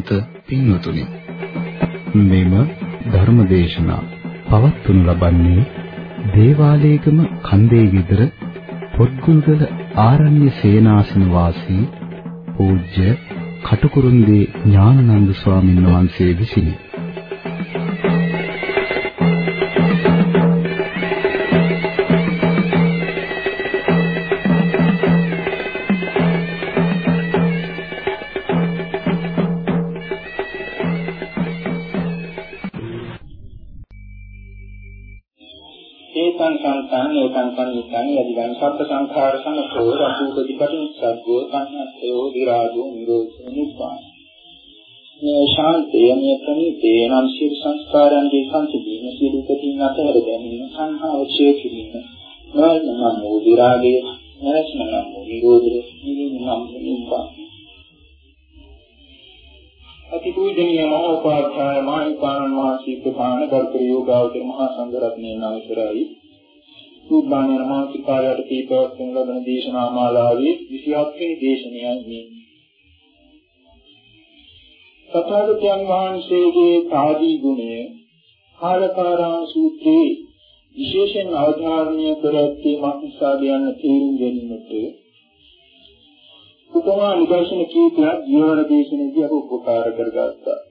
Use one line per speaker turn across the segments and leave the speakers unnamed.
ශ්‍රද්ධාවන්ත පින්වතුනි මෙම ධර්මදේශනා පවත්වනු ලබන්නේ දේවාලේගම කන්දේ විතර පොත්ගුල්ගල ආරණ්‍ය සේනාසන වාසී පූජ්‍ය කටුකුරුන්දී ඥානනන්ද ස්වාමින් වහන්සේ විසිනි.
යදිගං සබ්බ සංඛාර සමතෝ රසූපදීපටින් සග්ගෝ සංහස්සයෝ විරාජෝ නිරෝධෝ නිබ්බාන. මේ ශාන්තිය මේ ප්‍රණීතේ නම් සියලු සංස්කාරයන්ගේ සංසිඳීම සියලු උපදීන් අතහැර දැමීම සංහාව ඡේ කිරීම. නොයල් නම් වූ විරාගය නැරස්ම නම් වූ නිරෝධය නිවීම නම් නිබ්බාන. අතිපූජනීය මහෝපාධ්‍යාය මහින්පාණන් වහන්සේ ප්‍රධාන ගරුතර යෝගාවචර මහා සංඝරත්නයේ නමස්කාරයි සූදානම් මාසිකාරයට කීපවත්වන ලබන දේශනා මාලාවේ 27 වෙනි දේශනයයි මේ. සතරගතයන් වහන්සේගේ තාදී ගුණය කාලකාරාම සූත්‍රයේ විශේෂයෙන් අවධාරණය කර ඇත්තේ මක්නිසා යන තේරුම් ගැනීමට උපමා නිදර්ශන කීපයක් ජීවන දේශනයේදී අප උපකාර කරගත්තා.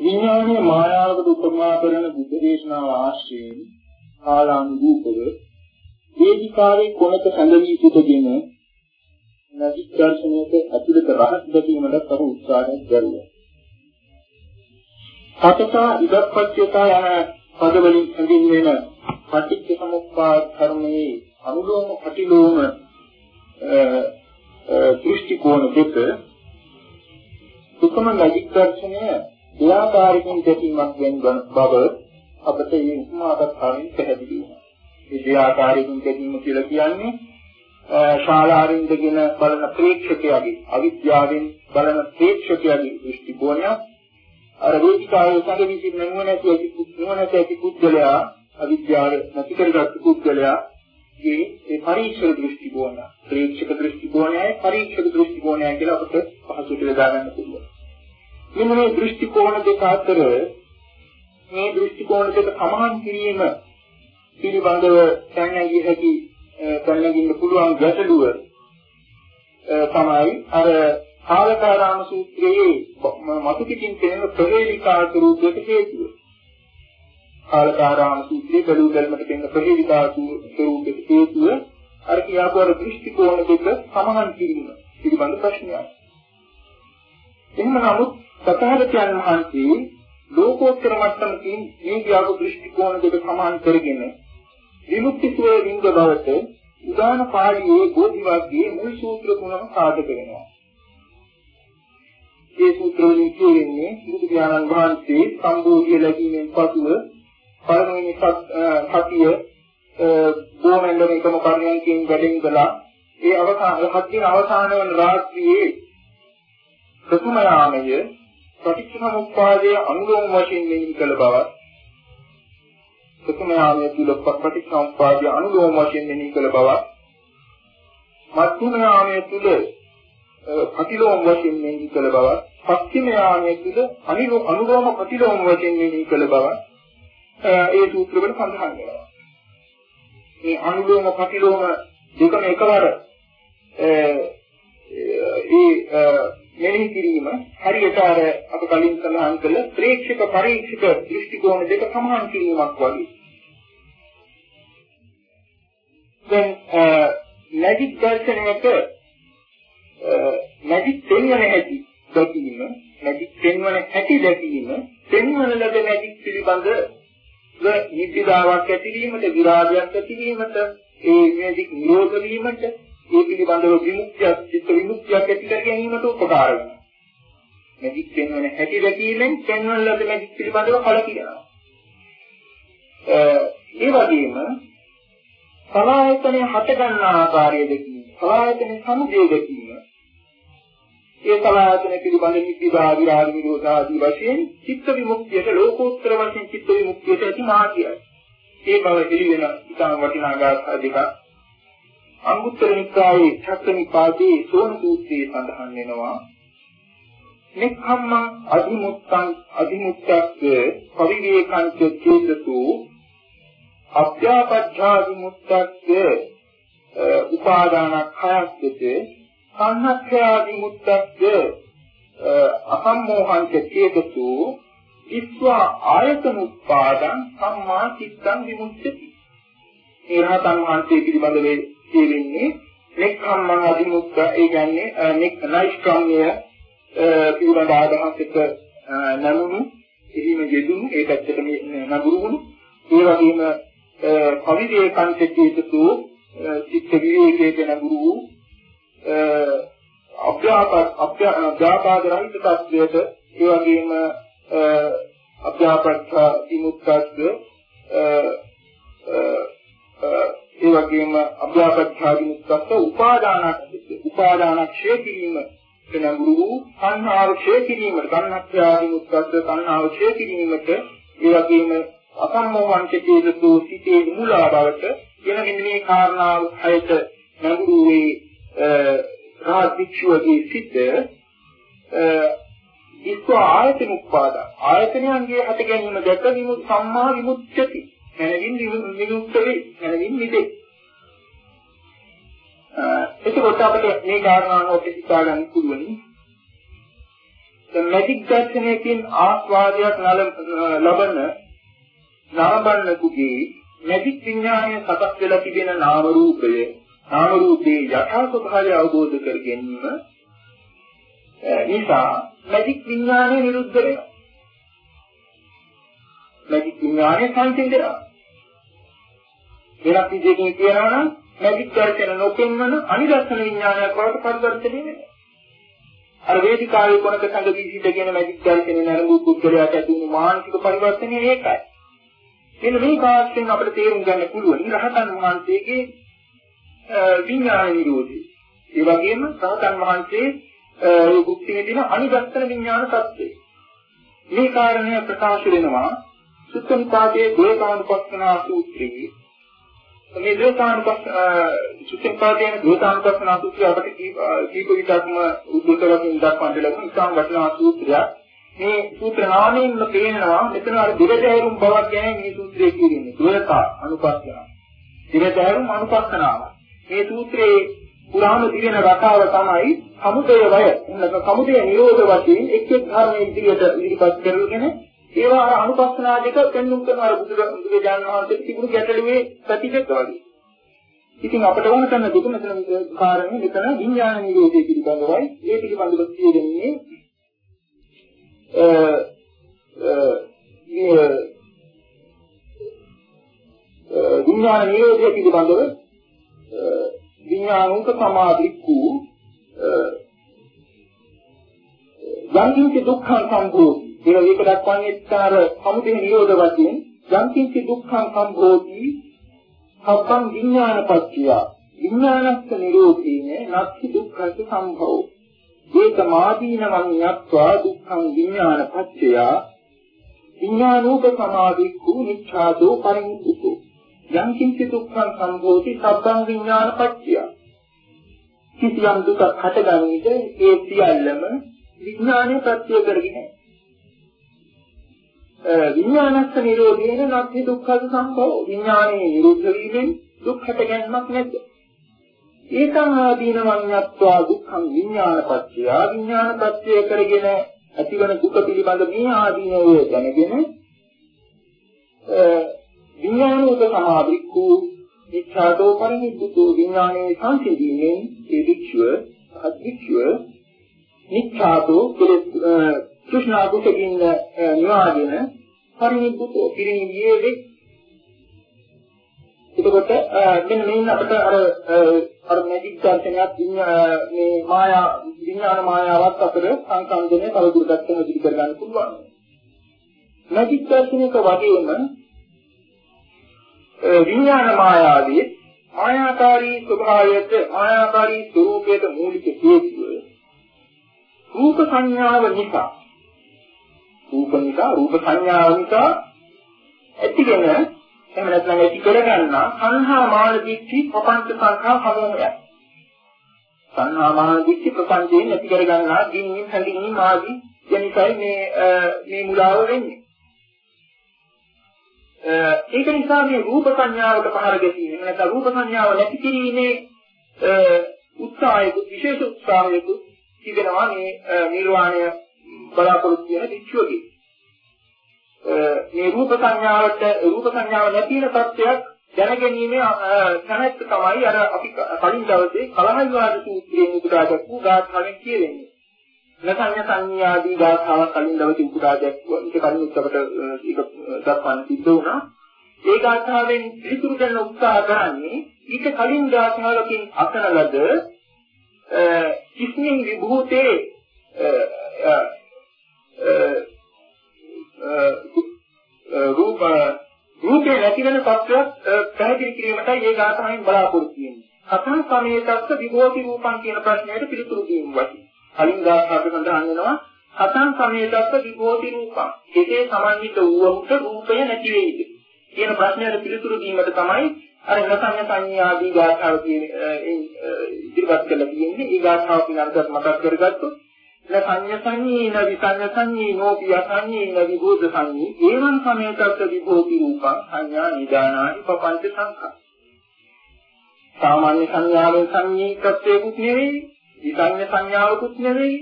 විඥානීය මායාවකට උපමා කරන බුද්ධ දේශනාව ආශ්‍රයෙන් කාලානුරූපව වේදිකාවේ කොනක සැඟවී සිටගෙන නැති දර්ශනයක අතුලත රහස් දැකීමට කරු උත්සාහයක් දරුවා. සතතා ඉදප්පච්චතා යන පදවලින් හැඳින්වෙන පටිච්ච සමුප්පාද ධර්මයේ අනුලෝම ප්‍රතිලෝම දෘෂ්ටි කෝණ දෙක සුකම ලැජික් දර්ශනය ක්‍රියාකාරීකින් දැකීමක් වෙන බව අපට මේ උපමාකට කලින් පැහැදිලි වුණා. මේ ක්‍රියාකාරීකින් දැකීම කියලා කියන්නේ ශාලාරින්දගෙන බලන ප්‍රේක්ෂකයාගේ අවිද්‍යාවෙන් බලන ප්‍රේක්ෂකයාගේ දෘෂ්ටි කෝණය අර වේදිකාවේ සංගවිසින් නුවණැති ඇති නුවණැති ඇති පුද්ගලයා අවිද්‍යාව නැති කරගත් පුද්ගලයා මේ ඒ පරීක්ෂක දෘෂ්ටි කෝණය ප්‍රේක්ෂක දෘෂ්ටි කෝණයයි පරීක්ෂක දෘෂ්ටි කෝණයයි කියලා අපිට පහසුට බෙදා ගන්න පුළුවන්. මෙන්න මේ දෘෂ්ටි කෝණ දෙක අතර මේ දෘෂ්ටි කෝණ දෙක සමාන කිරීම පිළිබඳව දැනගිය හැකි දැනගින්න පුළුවන් ගැටලුව තමයි අර කාලකාරාම සූත්‍රයේ මතු පිටින් පෙනෙන ප්‍රවේලිකා ස්වරූපයට හේතුව. කාලකාරාම සූත්‍රයේ බැලු බැලමට පෙනෙන ප්‍රවේලිකා ස්වරූපයට හේතුව අර කියාපු අර දෘෂ්ටි කෝණ දෙක සමාන කිරීම පිළිබඳ ප්‍රශ්නයක්. එහෙම නමුත් සතහරයන් වහන්සේ ලෝකෝත්තර මට්ටමකින් මේ ගියාපු දෘෂ්ටි කෝණ දෙක සමාන කරගෙන විමුක්ති සුවේ විඳ බවට උදාන පාළියේ බෝධි වර්ගයේ මුල් සූත්‍ර තුනම සාධක වෙනවා. මේ සූත්‍ර වලින් කියන්නේ බුදු දානන් වහන්සේ සම්බෝධිය ලැබීමෙන් පසුව පළමුවෙනි සතිය බොමෙන්ඩම එකම කර්ණයන්කින් වැඩෙන් කළා. ඒ අවසාන හත්දින අවසාන වන රාත්‍රියේ ප්‍රථම යාමය පටිච්චසමුප්පාදයේ අනුලෝම වශයෙන් මෙහි කළ බවත් ප්‍රථම යාමයේ තුල පටිච්චසමුප්පාදයේ අනුලෝම වශයෙන් මෙහි කළ බවත් මධ්‍යම යාමයේ තුල ප්‍රතිලෝම වශයෙන් මෙහි කළ බවත් පස්චිම යාමයේ තුල අනුලෝම ප්‍රතිලෝම වශයෙන් මෙහි කළ බවත් ඒ සූත්‍රවල සඳහන් වෙනවා. මේ අනුලෝම ප්‍රතිලෝම දෙකම එකවර ඒ මෙනෙහි කිරීම හරියට අර අප කලින් සඳහන් කළ ප්‍රේක්ෂක පරීක්ෂක දෘෂ්ටි කෝණ දෙක සමාන කිරීමක් වගේ. දැන් මැජික් දර්ශනයක මැජික් පෙන්වන හැටි දැකීම මැජික් පෙන්වන හැටි දැකීම පෙන්වන ලද මැජික් පිළිබඳ නිතිදාවක් ඇතිවීමට විරාගයක් ඇතිවීමට ඒ මැජික් නිරෝධ වීමට ඒ පිළිබඳව විමුක්තිය චිත්ත විමුක්තියක් ඇති කර ගැනීමට උපකාර වෙනවා. මැජික් පෙන්වන හැටි දැකීමෙන් පෙන්වන ලද මැජික් පිළිබඳව කලකිරෙනවා. ඒ වගේම සලායතනය හට ගන්න ආකාරය දැකීම, සලායතන සමුදය දැකීම, ඒ සලායතන පිළිබඳ නිත්‍යදා විරාග නිරෝධ ආදී වශයෙන් චිත්ත විමුක්තියට ලෝකෝත්තර වශයෙන් චිත්ත විමුක්තියට ඇති මාර්ගයයි. ඒ බව පිළිවෙන ඉතාම වටිනා ගාථා දෙකක් අංගුත්තර නිකායේ චක්කනිපාතේ සෝන සූත්‍රයේ සඳහන් වෙනවා නික්ඛම්මං අධිමුත්තං අධිමුත්තස්ස පරිවේකං චේතසු අභ්‍යාපච්ඡාදිමුත්තස්ස උපාදානක්ඛයස්ස සංහක්ඛයාදිමුත්තස්ස අසම්මෝහං චේතසු ඉස්වා ආයතන උත්පාදං සම්මා චිත්තං විමුක්ති. ඒ රහතන් වහන්සේ පිළිබඳව කියවෙන්නේ නෙක්ඛම්මං අධිමුක්ත ඒ කියන්නේ නෙක් නෛෂ්ක්‍රම්‍ය පිළිබඳ අදහසක නමුණු එහිම යෙදුණු ඒ පැත්තට නගුරු වුණු. ඒ වගේම පවිදේ කන්තිකීතතු චිත්ත විවේකයේ නගුරු වූ අභ්‍යාප අභ්‍යාපාද රහිත තත්වයට ඒ වගේම අභ්‍යාපත්ත විමුක්තස්ස ඒ වගේම අභ්‍යාපත්ත විමුක්තස්ස උපාදානක් උපාදානක් ක්ෂය කිරීම වෙනගුරු වූ සංහාව ක්ෂය කිරීමට සංහත්‍යාදි මුක්තස්ස සංහාව ක්ෂය කිරීමට ඒ වගේම අසම්මෝහං චේතසෝ සිටේ මුලා බවට වෙන මෙන්න මේ කාරණාව හයට නඟුරු වේ රාජික්ෂුවගේ සිට ඉස්ස ආයතන උපාද. ආයතනයන්ගේ හට ගැනීම දැක විමුක්ති සම්මා විමුක්ති නැනවින් විමුක්ත වේ නැනවින් මිදේ එතකොට අපිට මේ කාරණාව හිතා ගන්න පුළුවන්. දැන් මැජික් දර්ශනයකින් ආස්වාදයක් ලබන නාමබන්නකුගේ මැජික් විඥානය සකස් වෙලා තිබෙන නාම රූපය නාම රූපේ යථා ස්වභාවය අවබෝධ කර ගැනීම නිසා මැජික් විඥානය නිරුද්ධ වෙනවා. මැජික් විඥානය සංසිඳනවා. වෙනත් විදිහකින් කියනවා නම් මැජික් දර්ශන නොපෙන්වන අනිදර්ශන විඥානයක් බවට පරිවර්තනය වෙනවා. අර වේදිකාවේ කොනක සංග විදිහට කියන මැජික් දර්ශනේ නරඹු පුද්ගලයාට ඇති වුණු මානසික පරිවර්තනය ඒකයි. මෙන්න මේ කාර්යයෙන් අපිට තේරුම් ගන්න පුළුවන් රහතන් වහන්සේගේ විඥාන නිරෝධය. ඒ වගේම රහතන් වහන්සේ ඒ භුක්ති විඳින අනිදර්ශන විඥාන සත්‍යය. මේ කාරණය ප්‍රකාශ වෙනවා සුත්තනිපාතයේ ගෝකානුපස්සනා සූත්‍රයේ මේ දෝසානුපස් සුත්තිපාදයෙන් දෝසානුපස්සන සූත්‍රය අපට කීප විටක්ම උද්දෘත වශයෙන් දක්වන්න ලැබුණ ඉතාම වටිනා සූත්‍රයක්. මේ සූත්‍ර නාමයෙන්ම පේනවා මෙතන අර දිවදෑරුම් බවක් ගැන මේ සූත්‍රයේ කියන්නේ. දෝයකා අනුපස්සන. දිවදෑරුම් අනුපස්සනාව. මේ සූත්‍රයේ පුරාම දිවෙන රටාව තමයි සමුදය වය. එන්නක සමුදය නිරෝධ වශයෙන් එක් එක් ධර්මයේ ඉදිරියට ඉදිරිපත් කරගෙන ඒවා අර අනුපස්සනා දෙක පෙන්වුම් කරන අර බුදුරජාණන් වහන්සේ තිබුණු ගැටලුවේ ප්‍රතිචෙත් වගේ. ඉතින් අපට වුණ කරන දුක මෙතන කාරණේ මෙතන විඥාන නිරෝධය පිළිබඳවයි ඒ පිළිබඳව කියන්නේ අ විඥාන නිරෝධය පිළිබඳව විඥානුක සමාධික්කු යම් කිසි දුක්ඛ සම්භෝධි ඒක ඒක දක්වන්නේ තර සමුදය නිරෝධ වශයෙන් යම්කිසි දුක්ඛං සම්භෝති සබ්බං විඥානපච්චය විඥානස්ස නිරෝධේන නක්ඛි දුක්ඛස්ස සම්භව. ඒක මාදීනවං යත්වා දුක්ඛං විඥානපච්චය විඥානෝප සමාධික්ඛු නිච්ඡාදෝ පරිමුක්ඛු යම්කිසි දුක්ඛං සම්භෝති සබ්බං විඥානපච්චය කිසියම් දුකක් හටගන්නේ ඒ සියල්ලම විඥානයේ ප්‍රත්‍ය කරගෙන විඥානස්ස නිරෝධේන නැති දුක්ඛ සම්භව. විඥානයේ නිරුද්ධ වීමෙන් දුක් හට ගැනීමක් නැද්ද ඒකං ආදීනවං යත්වා දුක්ඛං විඥානපත්ත්‍ය විඥානපත්ත්‍ය කරගෙන ඇතිවන දුක පිළිබඳ මේ ආදීනවය දැනගෙන විඥානෝද සමාධික්ඛු ඉච්ඡාතෝ පරිනිබ්බුතෝ. විඥානයේ සංසිඳීමෙන් ඒ වික්ෂුව අධික්ෂුව නිච්ඡාතෝ කෘෂ්ණා කුසකින් නිවාගෙන පරිනිබ්බුතෝ පිරිනිවියේ වෙයි. එතකොට මෙන්න මේන්න අපිට අර අර මැජික් දර්ශනයක් මේ මායා විඥාන මායාවත් අතර සංසන්දනය තවදුරටත් පැහැදිලි කරගන්න පුළුවන්. මැජික් දර්ශනයක වගේම විඥාන මායාවේ ආයාකාරී ස්වභාවයට ආයාකාරී ස්වરૂපයට මූලික හේතුව රූප සංඥාව නිසා රූප නිසා රූප සංඥාව නිසා ඇතිගෙන එහෙම නැත්නම් ඇති කරගන්නා සංහා මාන දික්ටි ප්‍රපංච සංඛා සමූහයක්. සංහා මාන දික්ටි ප්‍රපංචයෙන් ඇති කරගන්නා දින්නින් හැඳින්වීම ආදී යනිකයි මේ මේ මුලාව වෙන්නේ. ඒක නිසා මේ රූප සංඥාවට පහර ගැසීම නැත්නම් රූප සංඥාව නැති කිරීමේ උත්සාහයක විශේෂ උත්සාහයක තිබෙනවා මේ නිර්වාණය බලාපොරොත්තු වෙන විචුවගේ. මේ රූප සංඥාවට රූප සංඥාව නැති වෙන තත්ත්වයක් දැනගැනීමේ කැමැත්ත තමයි අර අපි කලින් දවසේ කලහ විවාද සූත්‍රයෙන් උපුටා දක්වපු ගාථාවෙන් කියවෙන්නේ. නසඤ්ඤ සංඥාදී ගාථාවක් කලින් දවසේ උපුටා දක්වුවා. ඊට කලින් උත්තර ඒක දක්වන්න සිද්ධ වුණා. ඒ ගාථාවෙන් පිළිතුරු දෙන්න උත්සාහ කරන්නේ ඊට කලින් ගාථාවකින් අසන ලද කිස්මින් විභූතේ රූප රූපේ නැති වෙන තත්ත්වයක් පැහැදිලි කිරීමටයි මේ ගාථාවෙන් බලාපොරොත්තු වෙන්නේ. කතං සමේතස්ස විභෝති රූපං කියන ප්‍රශ්නයට පිළිතුරු දීම වශයෙන්. කලින් ගාථාවක සඳහන් වෙනවා කතං සමේතස්ස විභෝති රූපං. ඒකේ සමන්විත වූවමුට රූපය නැති වෙයිද? කියන ප්‍රශ්නයට පිළිතුරු දීමට තමයි අර නසඤ්ඤ සංඥාදී ගාථාව කියන ඉදිරිපත් කරලා තියෙන්නේ. ඒ ගාථාව පිළිබඳව මතක් කරගත්තොත් න සංඤ සංඤී න විසඤ්ඤ සංඤී නෝපි අසඤ්ඤී න විභූත සංඤී ඒවං සමේතස්ස විභෝති රූපං සංඥා නිදානානි පపంచ සංඛා. සාමාන්‍ය සංඥාවෙන් සංඤී තත්වයකුත් නෙවෙයි විසඤ්ඤ සංඥාවකුත් නෙවෙයි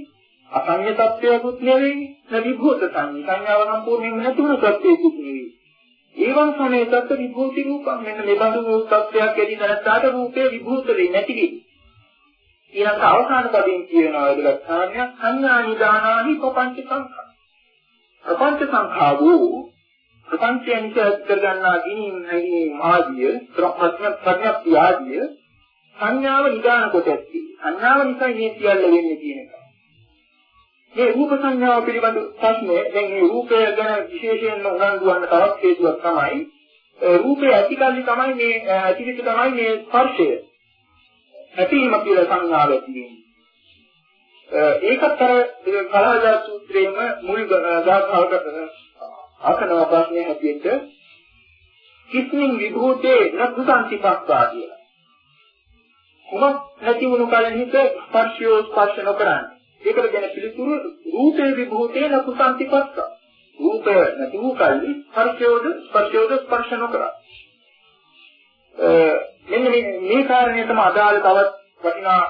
අසඤ්ඤ තත්වයකුත් නෙවෙයි න විභූත සංඤී සංඥාව සම්පූර්ණයෙන්ම නැතුණු තත්වයකුත් නෙවෙයි. ඒවං සමේතස්ස විභූති රූපං මෙන්න මේ බඳු තත්වයක් ඇති නැත්නම් රූපේ විභූත වෙන්නේ නැති වෙන්නේ ඊළඟ අවසාන පදයෙන් කියනවා ඒකට කාර්යයක් සංඥා නිදානාහි ප්‍රපංච සංඛා. ප්‍රපංච සංඛා වූ ප්‍රපංචයන් කර ගන්නා ගිනින් නැගීම ආදිය ප්‍රඥා ප්‍රඥප්තිය ආදිය සංඥාව නිදාන කොට ඇති. සංඥාව නිසා මේ සියල්ල වෙන්නේ කියන එක. මේ රූප සංඥාව පිළිබඳ ප්‍රශ්නේ දැන් මේ රූපය ගැන විශේෂයෙන්ම උනන්දු වන්න තවත් හේතුවක් තමයි රූපය ඇතිකල්ලි තමයි මේ ඇතිවිත තමයි මේ ස්පර්ශය. ඇතිවීම කියලා සංඥාව ඇති වෙන්නේ. ඒකත් අර කලහජා සූත්‍රයේම මුල් ගාථාවකට අසනවා ප්‍රශ්නේ හැටියට කිස්මින් විභූතේ නකුසංසිපස්සා කියලා. කුමක් නැති වුණු කලින්හිත ස්පර්ශයෝ ස්පර්ශ නොකරන්නේ. ඒකට ගැන පිළිතුරු රූපේ විභූතේ නකුසංසිපස්සා. රූපය නැති වූ කල්හි ස්පර්ශයෝද ස්පර්ශයෝද ස්පර්ශ නොකරා. මෙන්න මේ මේ කාරණේ තමයි අදාළ තවත් වටිනා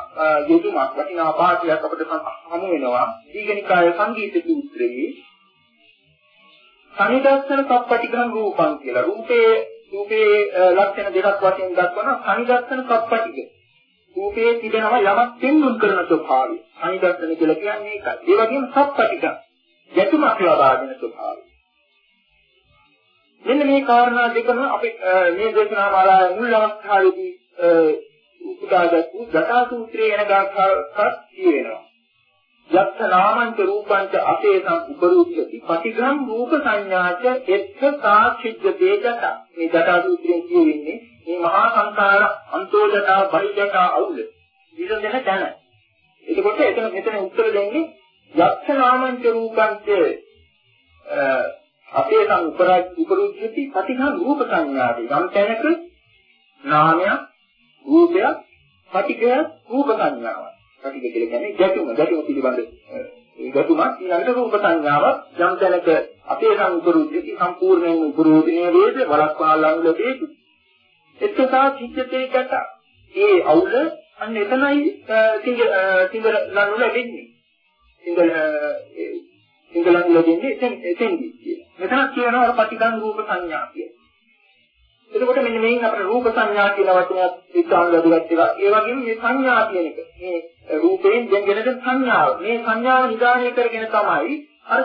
යෙදුමක් වටිනා පාඩයක් අපිට හමු වෙනවා. දීගනිකාය සංගීත සූත්‍රයේ සනිදස්සන සප්පටිගං රූපං කියලා. රූපේ රූපේ ලක්ෂණ දෙකක් වශයෙන් දක්වන සනිදස්සන සප්පටිග රූපේ තිබෙනවා යමක් පෙන්වුම් කරන ස්වභාවය. සනිදස්සන කියලා කියන්නේ ඒකයි. ඒ වගේම සප්පටිග ගැටුමක් ලබා දෙන ස්වභාවය. මෙන්න මේ කාරණා දෙකම අපි මේ දේශනා මාලාවේ මුල් අවස්ථාවේදී උපදාගත්තු ජටා සූත්‍රයේ යන ගාථාවක් කියවෙනවා. යක්ඛ නාමංච රූපංච අපේසං උපරූපති පටිඝං රූප සංඥාච එත්ථ සාක්ෂිජ්ජතේ ජට. මේ ජටා සූත්‍රයෙන් කියවෙන්නේ මේ මහා සංකාර අන්තෝ ජටා බහි ජටා අවුල. විසඳන තැන. එතකොට එතන මෙතන උත්තර දෙන්නේ යක්ඛ නාමංච රූපංච අපේ නම් උපරුද්ධති පටිඝ රූප සංඥාදී යම් තැනක නාමයක් රූපයක් පටිඝය රූප සංඥාවක්. පටිඝ කියලා කියන්නේ ගැටුම. ගැටුම පිළිබඳ ගැටුමක් ඊළඟට රූප සංඥාවක්. යම් තැනක අපේ නම් උපරුද්ධති සම්පූර්ණයෙන් උපරෝධනීය වේද? වලක්වා ලං ලැබේද? එතකා චිත්තේ කට ඒ අවුල අන්න එතනයි සිංගල සිංගල ලනු ලැබෙන්නේ. සිංගල සිංගල ලනු ලැබෙන්නේ එතෙන් එතෙන්දී කියලා මෙතන කියනවා අර පටිඝං රූප සංඥා කියලා. එතකොට මෙන්න මේන් අපේ රූප සංඥා කියන වචනයත් ඉස්සාම වැදගත් එකක්. ඒ වගේම මේ සංඥා කියන එක මේ රූපයෙන් දෙගෙන සංඥාව. මේ සංඥාව නිදාණය කරගෙන තමයි අර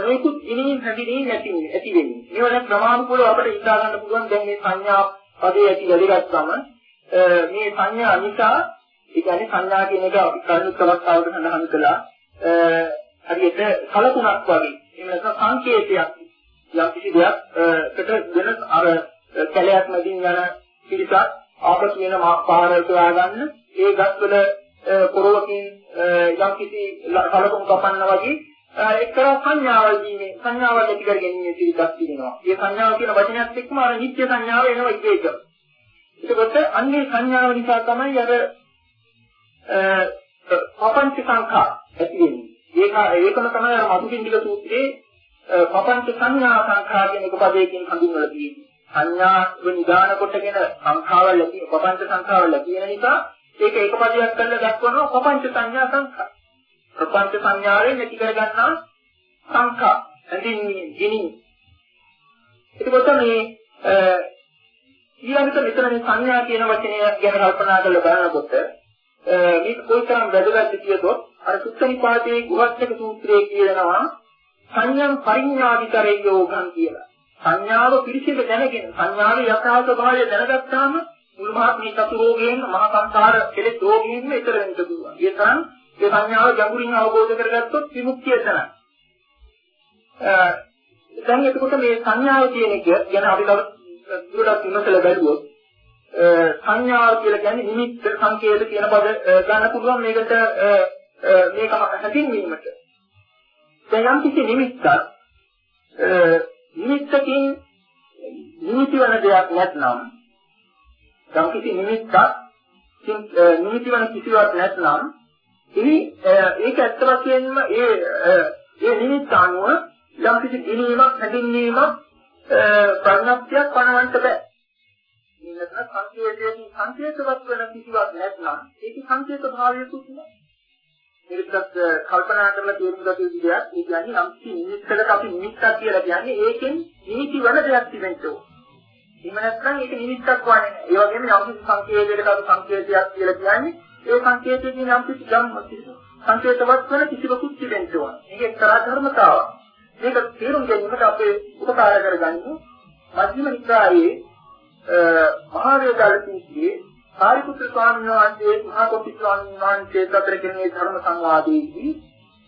නොයෙකුත් ඉනින් හැදිනේ නැති ඇති වෙන්නේ. මේවන ප්‍රමාණිකව අපිට ඉඳා ගන්න පුළුවන් දැන් මේ සංඥා පදේ ඇති වැදගත්කම මේ සංඥා නිසා ඒ කියන්නේ සංඥා කියන එක අපි කරුණු තවස්තාවකට සඳහන් කළා. හරියට කලතුණක් වගේ. එහෙම නැත්නම් සංකේතයක් යම් කිසි දෙයක්කට වෙන අර කැලයක් මැදින් යන පිළිසක් ආපසු වෙන පාර සොයාගන්න ඒ ගස්වල පොරවකින් යම් කිසි කලකුණු කපන්න වගේ එක්තරා සංඥාවල් දීමේ සංඥාවල් ඇති කර ගැනීම සිරිතක් තිබෙනවා. මේ සංඥාව කියන වචනයත් එක්කම අර නිත්‍ය සංඥාව එනවා එක එක. එතකොට අන්නේ සංඥාව නිසා තමයි අර පపంచ සංඛා ඇති වෙන්නේ. ඒක ඒකම තමයි අර මතුපින්ඩික සූත්‍රයේ පපංච සංඥා සංඛාර කියන එක පදයෙන් හඳුන්වලා තියෙන්නේ. සංඥා නිදාන කොටගෙන සංඛාවල් ලැබී පපංච සංඛාවල් ලැබෙන නිසා ඒක ඒක පදයක් කරලා දක්වනවා පපංච සංඥා සංඛාර. ප්‍රපංච සංඥාවෙන් ඇති කරගන්නා සංඛා ඇඳින්නේ ගිනි. එතකොට මේ ඊළඟට මෙතන මේ සංඥා කියන වචනය ගැන කල්පනා කරලා බලනකොට මේක කොයිතරම් වැදගත්ද කියතොත් අර සුත්තනිපාතයේ ගුහත්ක සූත්‍රයේ කියනවා සංඥම් පරිඥාවිතරේ යෝගං කියලා. සංඥාව පිළිසිඳ දැනගෙන සංඥාවේ යථා ස්වභාවය දැනගත්තාම මුළු මහත් මේ චතු රෝගයෙන් මහා සංකාර කෙලෙස් රෝගයෙන් ඈතර වෙන්න පුළුවන්. ඒ තරම් ඒ සංඥාව ගැඹුරින් අවබෝධ කරගත්තොත් විමුක්තිය තමයි. දැන් එතකොට මේ සංඥාව කියන එක ගැන අපි තව දුරටත් විමසලා බැලුවොත් සංඥාව කියලා කියන්නේ නිමිත්ත සංකේත කියන පද ගන්න පුළුවන් මේකට මේක හැදින්වීමට. දැන් යම් කිසි නිමිත්තක් නිමිත්තකින් නිමිති වන දෙයක් නැත්නම් යම් කිසි නිමිත්තක් නිමිති වන කිසිවක් නැත්නම් ඉනි ඒක ඇත්ත වශයෙන්ම ඒ ඒ නිමිත්ත අනුව යම් කිසි දිනීමක් හැදින්වීමක් ප්‍රඥප්තියක් පණවන්න බෑ. ඉන්නතන සංකේතයෙන් සංකේතවත් වෙන කිසිවක් නැත්නම් ඒක සංකේත භාවයකුත් නෑ. මේකත් කල්පනා කරලා තේරුම් ගත යුතු දෙයක්. ඒ කියන්නේ යම් කිසි නිමිත්තකට අපි නිමිත්තක් කියලා කියන්නේ ඒකෙන් නිමිති වන දෙයක් තිබෙන්න ඕන. එහෙම නැත්නම් ඒක නිමිත්තක් වන්නේ නෑ. ඒ වගේම යම් කිසි සංකේතයකට අපි සංකේතයක් කියලා කියන්නේ ඒ සංකේතයෙන් යම් කිසි ධම්ම සංකේතවත් වෙන කිසිවකුත් තිබෙන්න ඕන. මේක එක්තරා ධර්මතාවක්. මේක තේරුම් ගැනීමට අපේ උපකාර කරගන්නේ මධ්‍යම නිකායේ මහා වේදාලකීයේ සාරිපුත්‍ර ස්වාමීන් වහන්සේ මහා කොටි ස්වාමීන් වහන්සේ අතර කෙරෙන ධර්ම සංවාදයේදී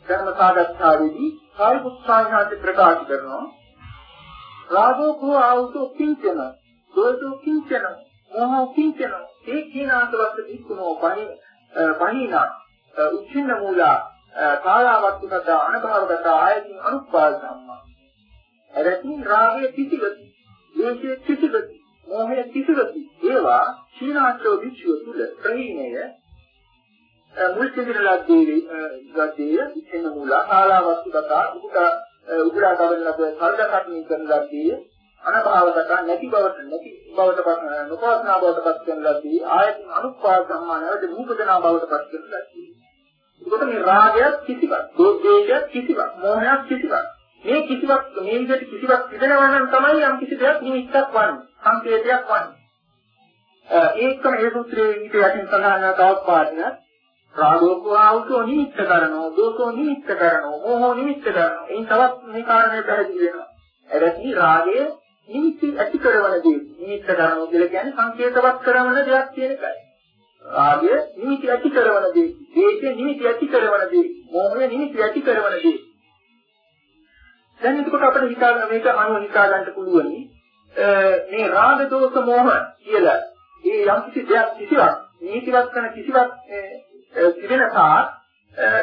ධර්ම සාකච්ඡාවේදී සාරිපුත්‍ර ස්වාමීන් වහන්සේ ප්‍රකාශ කරනවා. රාගෝ ආවුතෝ කිංචන දෝසෝ කිංචන මොහෝ කිංචන ඒ කීනාතවත් දික්කුණෝ පහි පහිනා උච්චින්න මූලා කාලාවත්තුකට අනුභවගත ආයතින් අනුපාද සම්මා එරකින් රාගයේ කිසිවකි ද්වේෂයේ කිසිවකි මොහයේ කිසිවකි ඒවා සීනාචෝ විචුව තුල ප්‍රහීනය මුල් චින්තනලද්දී ගද්දී ඉච්ඡෙන මූලා කාලාවත්තුකට උකට උගුරා ගවන ලබ සල්දකට්නි කරන ලද්දී අනභාවගත නැති බවට නැති බවට නොපවත්නා බවට පත් කරන ලද්දී ආයතන අනුපාද සම්මානයට නූපදනා බවට පත් කරන ලද්දී. ඒකට මේ රාගයක් කිසිවක්, දෝෂයක් කිසිවක්, මෝහයක් කිසිවක්. මේ කිසිවක් මේ විදිහට කිසිවක් තිබෙනවා නම් තමයි යම් කිසි දෙයක් නිමිත්තක් වන්නේ, සංකේතයක් වන්නේ. ඒකම මේ සූත්‍රයේ ඊට යටින් සඳහන් තවත් පාඩන රාගෝකෝ ආවුතෝ නිමිත්ත කරනෝ, දෝෂෝ නිමිත්ත කරනෝ, මෝහෝ නිමිත්ත කරනෝ. එයින් තවත් මේ කාරණේ පැහැදිලි වෙනවා. එරෙහි රාගය නිමිති ඇති කරන දේ නිමිත්ත කරනවා කියලා කියන්නේ සංකේතවත් කරන දෙයක් කියන එකයි. රාගය නිමිති ඇති කරන දේ, දේශය නිමිති ඇති කරන දේ, මෝහය නිමිති ඇති කරන දේ. දැන් එතකොට අපිට හිතා මේක අනුව හිතා ගන්න පුළුවන් මේ රාග දෝෂ මෝහ කියලා මේ යම් කිසි දෙයක් කිසිවක් නිමිතිවත් කරන කිසිවක් තිබෙන තාක්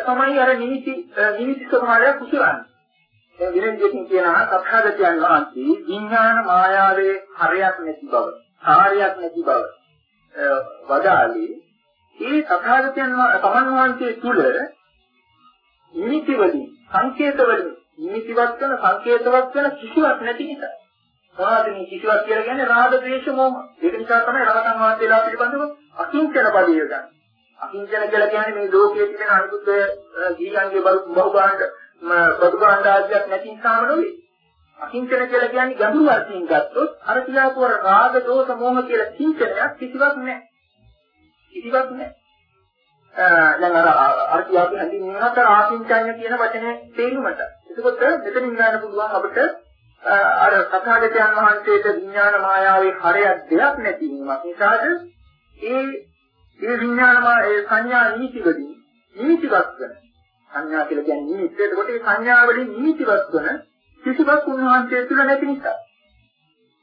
තමයි අර නිමිති නිමිති ස්වභාවය කුසලන්නේ. විරංජකින් කියනවා සත්‍යගතයන් වහන්සේ විඥාන මායාවේ හරයක් නැති බව, කාර්යයක් නැති බව වදාළේ ඒ සත්‍යගතයන් තමන් වහන්සේ තුල නිමිති වලින් සංකේත වලින් නිමිතිවත් කරන සංකේතවත් කරන කිසිවක් නැති නිසා. මොනවද මේ කිසිවක් කියලා කියන්නේ රාග ද්වේෂ මොහ. ඒක නිසා තමයි රහතන් වහන්සේලා පිළිබඳව අකිංචන පදිය ගන්න. අකිංචන කියලා කියන්නේ මේ ලෝකයේ තියෙන අනිකුත් ජීවන්ගේ බහුභාණ්ඩ බඩු ආණ්ඩාදියක් නැති නිසාම නෙවෙයි. අකිංචන කියලා කියන්නේ ගැඹුරු අර්ථයෙන් ගත්තොත් අර කියාපු රාග දෝෂ මොහ කියලා කිංචනයක් කිසිවක් නැහැ. කිසිවක් නැහැ. දැන් අර අර කියාපු හැඳින්වීමකට ආකින්චඤ්ඤ කියන වචනේ තේරුමට. එතකොට මෙතනින් ගන්න පුළුවන් අපිට අර සත්‍යාගතයන් වහන්සේට විඥාන මායාවේ හරයක් දෙයක් නැති වීමක් නිසාද ඒ ඒ විඥාන මා ඒ සංඥා නීතිවලින් නීතිවත් කරන සංඥා කියලා කියන්නේ නිමිත්ත. ඒකට ඒ සංඥා වලින් නිමිතිවත් වන කිසිවක් උන්වහන්සේ තුල නැති නිසා.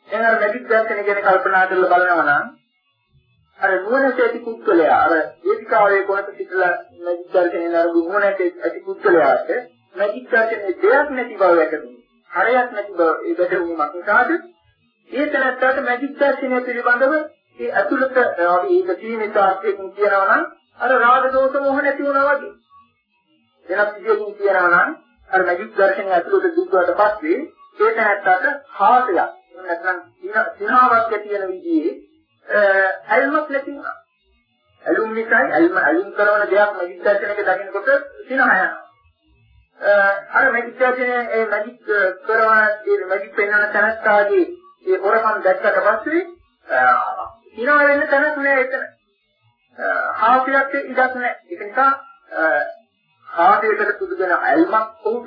දැන් අර මැජික් දර්ශනය ගැන කල්පනා කරලා බලනවා නම් අර නුවණට ඇති පුද්ගලයා අර වේදිකාවේ කොනක සිටලා මැජික් දර්ශනය නරඹු නුවණට ඇති පුද්ගලයාට මැජික් දර්ශනයේ දෙයක් නැති බව වැටහුණා. හරයක් නැති බව ඒ වැටහුණීමක් නිසාද ඒ තැනට මැජික් දර්ශනය පිළිබඳව ඒ ඇතුළත අපි ඒක සීමිත අර්ථයකින් කියනවා නම් අර රාග දෝෂ මොහ නැති වුණා වගේ. වෙනත් විදියකින් කියනවා නම් අර මැජික් දර්ශනය ඇතුළත දුක්වට පස්සේ ඒ තැනට හාසයක් නැත්නම් සිනාවක් තියෙන විදිහේ ඇල්මක් නැති වුණා. ඇලුම් නිසායි ඇල්ම ඇලුම් කරන දෙයක් මැජික් දර්ශනයක දකින්නකොට සිනහ යනවා. අර මැජික් දර්ශනයේ ඒ මැජික් කරන ඒ මැජික් පෙන්වන තැනත්තාගේ ඒ හොරකම් දැක්කට පස්සේ සිනහ වෙන්න තැනක් නෑ එතන. හාසියක් ඉඩක් නෑ. ඒක නිසා හාසියකට සුදුගෙන ඇල්මක් ඔහු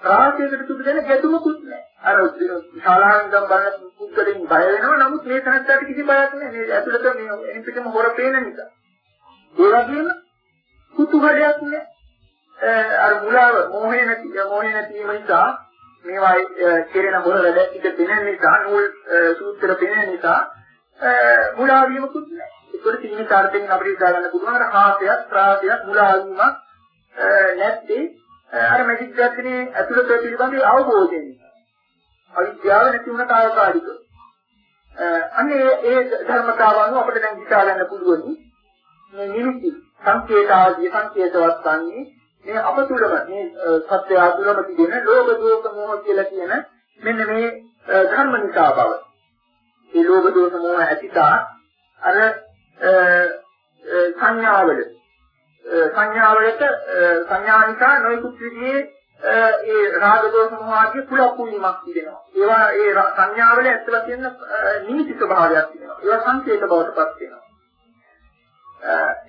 තුළ නෑ. රාශියකට සුදුගෙන ගැටුමකුත් නෑ. අර ශාලාවෙන් ඉඳන් බලන පුද්ගලයන් බය වෙනවා නමුත් මේ තැනට කිසි බයක් නෑ. මේ ඇතුළත මේ එනිපිටම හොර පේන නිසා. ඒ වගේම කුතුහලයක් නෑ. අර මුලාව මොහේ නැති මොහේ නැතිවීම නිසා මේවා කෙරෙන හොර වැඩ ඉඳ පෙනෙන නිසා නූල් සූත්‍ර පෙනෙන නිසා මුලා වීමකුත් නෑ. ඒකට සීමිත අර්ථයෙන් අපිට හිතා ගන්න පුළුවන් අර හාසයක් ප්‍රාසයක් මුලා වීමක් නැත්තේ අර මැජික් දර්ශනයේ ඇතුළත පිළිබඳ අවබෝධය නිසා. අවිද්‍යාව නැති වුණ තාවකාලික. අන්නේ ඒ ධර්මතාවයන් අපිට දැන් හිතා ගන්න පුළුවන් මේ නිමිති සංකේත ආදී සංකේතවත් වන්නේ මේ අප තුළම මේ සත්‍ය ආතුලම තිබෙන ලෝභ දෝෂ මොහ කියලා කියන මෙන්න මේ ධර්ම නිසා බව. මේ ලෝභ දෝෂ මොහ ඇතිතා අර සංඥාවල සංඥාවලට සංඥානිකා නොයෙකුත් විදිහේ ඒ රාග දෝෂ මොහ ආදී කුලප්පු වීමක් තිබෙනවා. ඒවා ඒ සංඥාවල ඇත්තලා තියෙන නිමිති ස්වභාවයක් තියෙනවා. ඒවා සංකේත බවට පත් වෙනවා.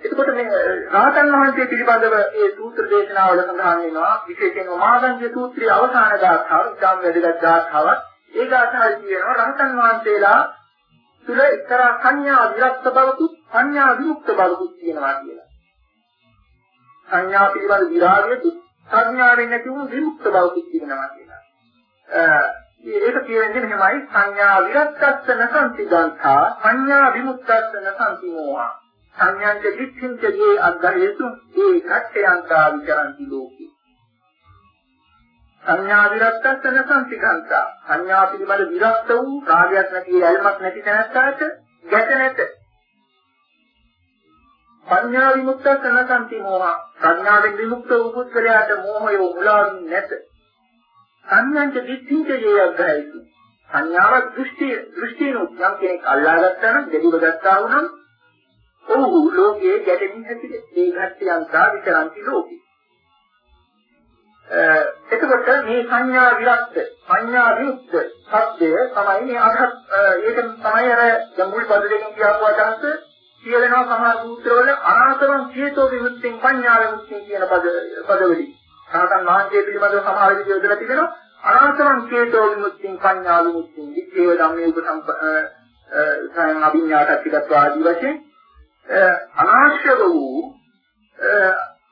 එතකොට මේ රාතන් වහන්සේ පිළිබඳව ඒ සූත්‍ර දේශනාවල සඳහන් වෙනවා විශේෂයෙන්ම මාගන්ධ්‍ය සූත්‍රයේ අවසාන ගාථාව ඉතාම වැදගත් ගාථාවක්. ඒ ගාථාවේ කියනවා රහතන් වහන්සේලා තුල එක්තරා සංඥා විරක්ත බවකුත් සංඥා විමුක්ත බවකුත් තියෙනවා කියලා. සංඥා පිළිබඳ විරාගයකුත් සංඥාවෙන් නැති වූ විමුක්ත බවකුත් තියෙනවා කියලා. ඒක කියන්නේ මෙහෙමයි. සංඥා විරක්තස්ස නසන්ති ගන්ථා සංඥා විමුක්තස්ස නසන්ති මෝහා සංඥාන්ත දික්ඛින්ච යේ අග්ගරේසු ඒ කච්චයන්තා විචරಂತಿ ලෝකේ. සංඥා විරක්තස්ස නසන්ති ගන්ථා සංඥා පිළිබඳ විරක්ත වූ රාගයක් නැති ඇල්මක් නැති තැනට ගැට නැත පඤ්ඤා විමුක්තස්ස නසන්ති මෝහා ප්‍රඥාවෙන් විමුක්ත වූ පුද්ගලයාට මෝහය මුලාවින් නැත. සංඥාන්ත දික්ඛින්ච යේ අග්ගරේසු සංඥාවක් දෘෂ්ටි දෘෂ්ටිනොත් යම් කෙනෙක් අල්ලාගත්තා නම් දෙවිව ගත්තා වුණනම් ඔහු ලෝකයේ ගැටෙමින් හැටිද ඒ ගැටියන්තා විතරන්ති ලෝකේ. එතකොට මේ සංඥා විරක්ත සංඥා විමුක්ත සත්‍යය තමයි මේ අදහස් ඒක තමයි අර ජම්මුල් පදයෙන් කියපු අදහස කියවෙනවා සමහර සූත්‍රවල අනාථවං චේතෝ විමුක්තිං පඤ්ඤා විමුක්තිං කියන පද පදවලින්. සාතන් වහන්සේ පිළිබඳව සමහර විදිහ යොදලා තිබෙනවා අනාථවං චේතෝ විමුක්තිං පඤ්ඤා විමුක්තිං විච්ඡේව ධම්මේ උපසම්ප සයන් අභිඥාට පිටත්වා ආදී වශයෙන් අනාශ්‍රව වූ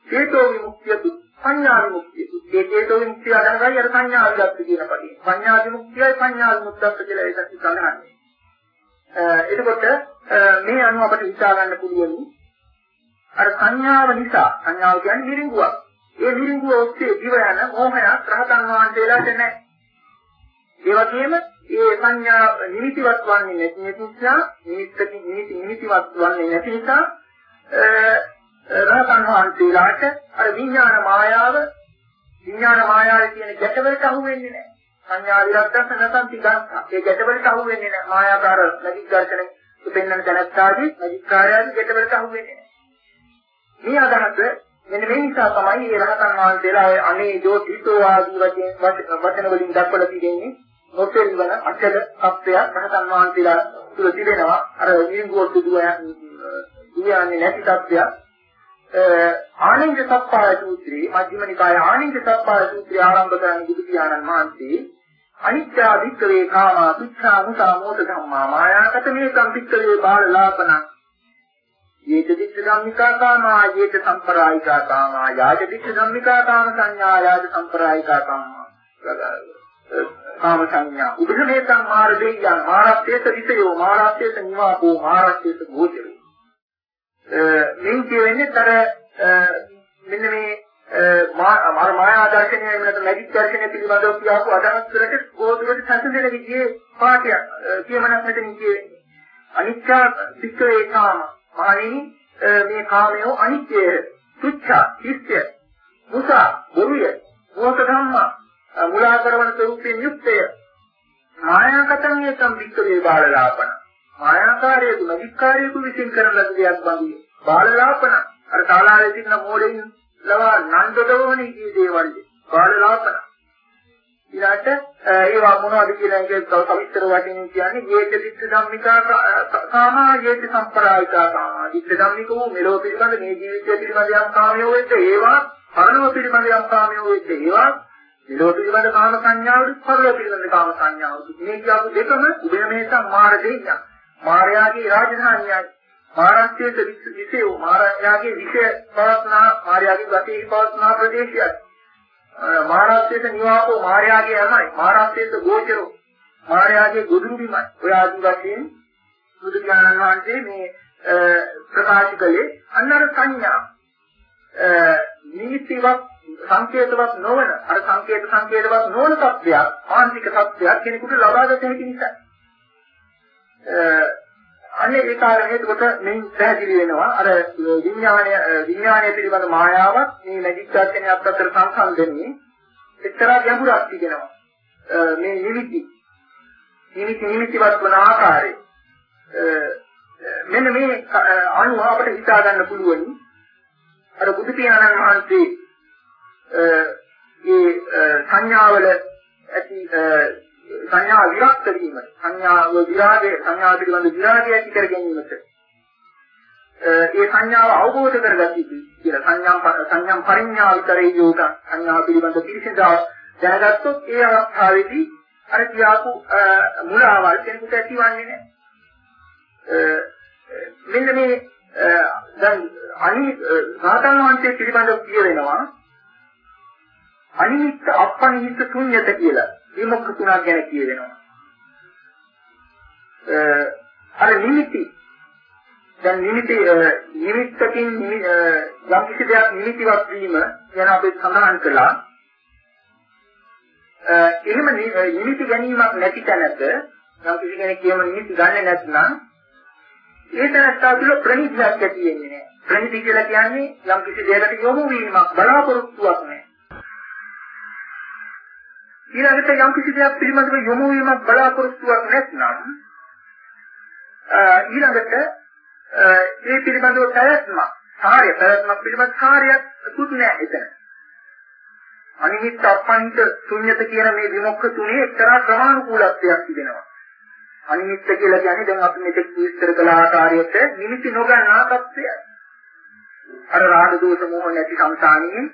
චේතෝ විමුක්තිය සංඥා විමුක්තිය. ඒ චේතෝ විමුක්තිය අදහනයි අර සංඥා විමුක්තිය කියන පදේ. සංඥා විමුක්තියයි සංඥා විමුක්තිය කියලා ඒකත් සඳහන් එතකොට මේ අනුව අපිට හිතා ගන්න පුළුවන් අර සංඥාව නිසා සංඥාව කියන්නේ නිරිඟුවක්. ඒ නිරිඟුව ඔස්සේ දිව යන මොහයක් රහතන් වහන්සේලාට නැහැ. ඒ වගේම ඒ සංඥා නිමිතිවත් වන්නේ නැති නිසා නිමිත්තක නිමිති නිමිතිවත් වන්නේ නැති නිසා රහතන් වහන්සේලාට අර විඥාන මායාව විඥාන මායාවේ තියෙන ගැටවලට අහු වෙන්නේ නැහැ. සංඥා විරක්තස නැත්නම් තිගන්නා. ඒ ගැටවලට අහු වෙන්නේ නැහැ. මායාකාර ලැබි දර්ශන පෙන්වන තැනත්තාදී ලැබිකාරයන්ගේ ගැටවලට අහු වෙන්නේ නැහැ. මේ අදහස මෙන්න මේ නිසා තමයි මේ රහතන් වහන්සේලා අනේ ජෝතිතෝ ආදී වචන වලින් දක්වලා තියෙන්නේ නොතෙල්වන අචල සත්‍යයක් රහතන් වහන්සේලා තුල තිබෙනවා අර නිංගුව දුවන්නේ නැති සත්‍යයක් ආනන්ද සප්පාය සූත්‍රයේ මජ්ක්‍ධිම නිකායේ ආනන්ද සප්පාය සූත්‍රය ආරම්භ කරන බුදු පියාණන් වහන්සේ අනිත්‍ය වික්‍රේ කාමා තුච්ඡා මුසා මෝත ධම්මා මායාකත මේ සම්පික්කවේ බාලලාපන යේත දික්ඛ ධම්මිකා කාමා යේත සම්පරායිකා කාමා යාජ දික්ඛ ධම්මිකා කාම සංඥා යාජ සම්පරායිකා කාමා. කාම සංඥා. උපදේශං මාර්ගේයං මාරත්තේත විතයෝ මාරත්තේත නිවාපෝ මාරත්තේත ගෝචරෝ මෙන් කියන්නේ තර මෙන්න මේ මා මායා දර්ශනය එහෙම නැත්නම් මැජික් දර්ශනය පිළිබඳව කියවපු අදහස් වලට කෝදුවට සංසඳන විදිහේ පාඩයක් කියමනක් මෙතන කියෙන්නේ. අනිත්‍ය පිටේ කාම. මහණෙනි මේ කාමයේ අනිත්‍යය, තුච්ඡ, හිස්ය, මුසා, බොරුය, මෝහ ධම්මා, මුලා කරවන ස්වરૂපයෙන් යුක්තය. මායාකතං ඒකම් පිටේ බාලලාපන. මායාකාරයේ මැජික්කාරයෙකු විසින් කරන ලද දෙයක් බඳු බාලලාපන. අර තාලාවේ සිටින මෝඩෙන් ලවා නන්දදෝනි කී දේවල් බාලලාපන ඊළාට ඒවා මොනවද කියලා එක කවිතර වටින් කියන්නේ යේත දිත්ත ධම්මිකා කාමා යේත සම්ප්‍රායිකා කාමා දිත්ත ධම්මික වූ මෙලෝ පිළිබඳ මේ ජීවිතය පිළිබඳ යම් කාමයෝ වෙද්ද ඒවා පරණව පිළිබඳ යම් කාමයෝ වෙද්ද ඒවා මෙලෝ පිළිබඳ කාම සංඥාවලු පරලෝ පිළිබඳ කාම සංඥාවලු. මේ කියපු දෙකම උදේ මේක මාර දෙයක් මායාගේ රාජධානියයි. මාරාන්තික විෂය මාරායාගේ විෂය පවත්නා මාරයාගේ ගතිය පවත්නා ප්‍රදේශයයි. මාරාන්තික නිවාපෝ මාරයාගේ යමයි මාරාන්තික ගෝචරෝ මාරයාගේ ගොදුරුවිමයි. ඔය ආදි වශයෙන් බුදු ඥානන් වහන්සේ මේ ප්‍රකාශ කළේ අන්නර සංඥා නීතිවත් සංකේතවත් නොවන අර සංකේත සංකේතවත් නොවන තත්ත්වයක් මානසික තත්ත්වයක් කෙනෙකුට ලබා ගත හැකි නිසා අනේ ඒ කාරණේ එතකොට මෙයින් පැහැදිලි වෙනවා. අර විඥානය විඥානය පිළිබඳ මායාවක් මේ මැජික් දර්ශනයක් අතර සංසන්දනයේ එක්තරා ගැඹුරක් තිබෙනවා. මේ නිමිති. නිමිති නිමිතිවත් වන ආකාරය. මෙන්න මේ අනුව අපිට හිතා ගන්න පුළුවන්. අර බුදු පියාණන් වහන්සේ ඒ සංඥාවල ඇති සංඥා විරක්ත වීම. සංඥාව විරාගය සංඥා පිළිබඳ විරාගය ඇති කර ගැනීමට. ඒ සංඥාව අවබෝධ කරගන්න කියලා සංඥා සංඥා පරිඥා විතරේ යෝග. සංඥා පිළිබඳ පිළිසඳා දැනගත්තොත් ඒ අවස්ථාවේදී අර කියාපු මුලාවල් කෙනෙකුට ඇතිවන්නේ නැහැ. මෙන්න මේ දැන් අනි සාතන් වහන්සේ පිළිබඳව කියවෙනවා අනිමිත්ත අපනිහිත ශුන්්‍යත කියලා. විමුක්ඛ තුනක් ගැන කියවෙනවා. අර නිමිති දැන් නිමිති නිමිත්තකින් යම් කිසි දෙයක් නිමිතිවත් වීම ගැන අපි සඳහන් කළා. එහෙම නිමිති ගැනීමක් නැති තැනක යම් කිසි කෙනෙක් කියම නිමිති ගන්නෙ නැත්නම් ඒ තැනස්ථා තුළ ප්‍රණීතියක් ඇති වෙන්නේ නැහැ. ප්‍රණීති කියලා කියන්නේ යම් කිසි දෙයකට යොමු වීමක් බලාපොරොත්තුවක් නැහැ. ඊළඟට යම් කිසි දෙයක් පිළිබඳව යොමු වීමක් බලාපොරොත්තුවක් නැත්නම් ඊළඟට ඒ පිළිබඳව පැවැත්මක් කාර්ය පැවැත්මක් පිළිබඳ කාර්යයක් තුත් නැහැ එතන. අනිමිත් අපන්ත ශුන්්‍යත කියන මේ විමුක්ඛ තුනේ එක්තරා ක්‍රමානුකූලත්වයක් තිබෙනවා. අනිමිත්ත කියලා කියන්නේ දැන් අපි මෙතෙක් විස්තර කළ ආකාරයට නිමිති නොගන්නා තත්ත්වය. අර රාග දෝෂ මොහ නැති සංසානියේ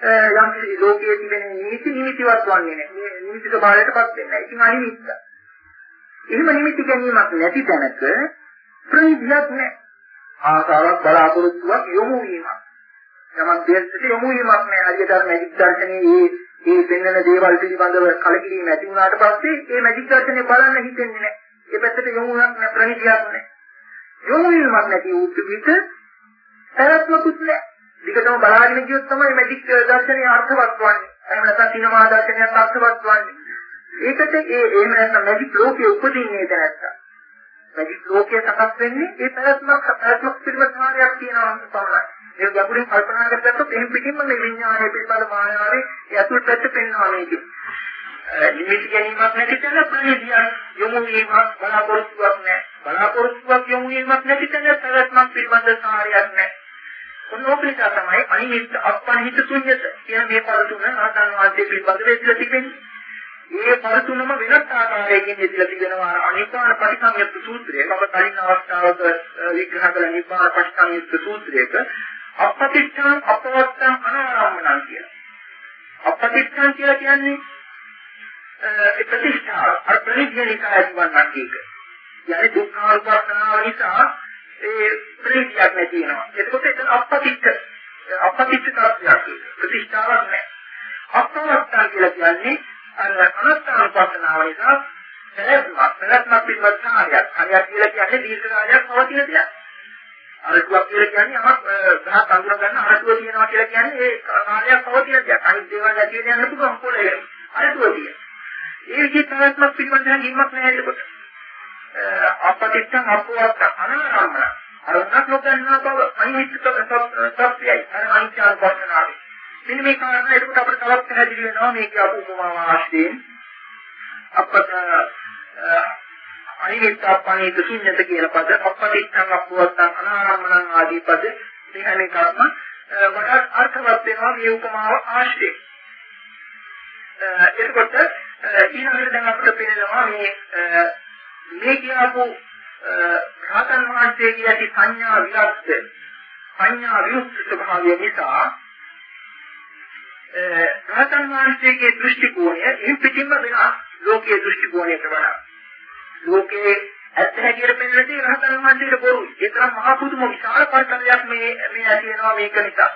යම් කිසි ලෝකයේ තිබෙන නිමිති නිමිතිවත් වන්නේ නැහැ. නිමිති ස්වභාවයටපත් වෙන්නේ නැහැ. ඉතින් අනිමිත්ත. එහෙම නිමිති ගැනීමක් නැති තැනක ප්‍රනිධියක් නැහැ. ආසාවක් බලාපොරොත්තුවක් යොමු වීමක්. යමක් දෙයකට යොමු වීමක් නැහැ. හරියට අර මැජික් දර්ශනයේ මේ මේ පෙන්වන දේවල් පිළිබඳව කලකිරීම ඇති වුණාට පස්සේ මේ මැජික් දර්ශනේ බලන්න හිතෙන්නේ නැහැ. ඒ පැත්තට යොමු වුණක් නැහැ ප්‍රනිධියක් නැහැ. යොමු වීමක් නැති උත් පිට පැවැත්මකුත් නැහැ. දිගටම බලාගෙන ගියොත් තමයි මැජික් දර්ශනය අර්ථවත් වන්නේ. එහෙම නැත්නම් සිනමා දර්ශනයක් අර්ථවත් වන්නේ. ඒකට ඒ එහෙම නැත්නම් මැජික් ලෝකයේ උපදින්නේ නැත්නම්. මැජික් ලෝකයේ සකස් වෙන්නේ ඒ පැවැත්මක් පැවැත්මක් පිළිබඳ කාර්යයක් තියෙනවා පමණයි. ඒක ගැඹුරින් කල්පනා කරගත්තොත් එහෙන් පිටින්ම මේ විඥානය පිළිබඳ මායාවේ ඒ අතුල් පැත්ත පෙන්වනවා මේක. නිමිති ගැනීමක් නැති තැන ප්‍රණීතියක් යොමු වීමක් බලාපොරොත්තුවක් නැහැ. බලාපොරොත්තුවක් යොමු වීමක් නැති තැන පැවැත්මක් පිළිබඳ කාර්යයක් නැහැ. ඔන්නෝක නිසා තමයි අනිමිත් අපනිහිත ශුන්‍යත කියන මේ පද තුන ආසන්න වාක්‍ය පිළිබඳව ඉතිලා තිබෙන්නේ. මේ පද තුනම වෙනත් ආකාරයකින් ඉතිලා තිබෙනවා අනිපාන පටිසංයුක්ත සූත්‍රය. මම කලින් අවස්ථාවක විග්‍රහ කළ නිපාන පටිසංයුක්ත සූත්‍රයක අපපතිච්ඡං අපවත්තං අනාරම්මණං කියන. අපපතිච්ඡං කියලා කියන්නේ ඒ ප්‍රතිෂ්ඨාව අර ප්‍රතිඥානිකයි වන්නක් ඒක. යන්නේ දුක්ඛානුපස්සනාව නිසා ඒ ප්‍රීතියක් නැති වෙනවා. එතකොට එතන අපපතිච්ච අපපතිච්ච තාක්ෂයක් ප්‍රතිෂ්ඨාවක් නැහැ. අපවත්තන් කියලා කියන්නේ අර අනත්තානුපස්සනාව නිසා පැවැත්මක් පැවැත්මක් පිළිබඳ කාර්යයක්. හරියට කියලා කියන්නේ දීර්ඝ කාලයක් පවතින දෙයක්. අරටුවක් කියලා කියන්නේ යමක් ගහක් අඳුර ගන්න අරටුව තියෙනවා කියලා කියන්නේ ඒ කාර්යයක් පවතින දෙයක්. අනිත් දේවල් නැති වෙන යන්න පුළුවන් පොළේ. අරටුව තියෙන. ඒ විදිහට ප්‍රවත්මක් පිළිබඳව හැඟීමක් නැහැ එතකොට. අපටිච්චං අපවත් අනාරම්මන. අරණක් නොගන්නා බව අනිත්‍ය සත්‍යයි. අර අනිත්‍යන පස්සනාවේ. මෙන්න මේ කාරණා එතකොට අපිට තවත් පැහැදිලි වෙනවා මේක අපු උපමාව ආශ්‍රයෙන් අපට අනිවිත්තප්පණීත ශුන්‍යත කියන පද අපටිච්චං අපවත්තං අනාරම්මණං ආදී පද මේ හැම එකක්ම වඩා අර්ථවත් වෙනවා මේ උපමාව ආශ්‍රයෙන්. එතකොට ඊළඟට දැන් අපිට පේනවා මේ මේ කියපු රහතන් වහන්සේ කියති සංඥා විරක්ත සංඥා විරුද්ධ ස්වභාවය නිසා රහතන් වහන්සේගේ දෘෂ්ටි කෝණය එහි පිටින්ම වෙනස් ලෝකයේ දෘෂ්ටි කෝණයට වඩා ලෝකයේ ඇත්ත හැටියට පෙන්වන්නේ රහතන් වහන්සේට බොරුයි. ඒ තරම් මහා පුදුම විශාල පරිසරයක් මේ මේ ඇති වෙනවා මේක නිසා.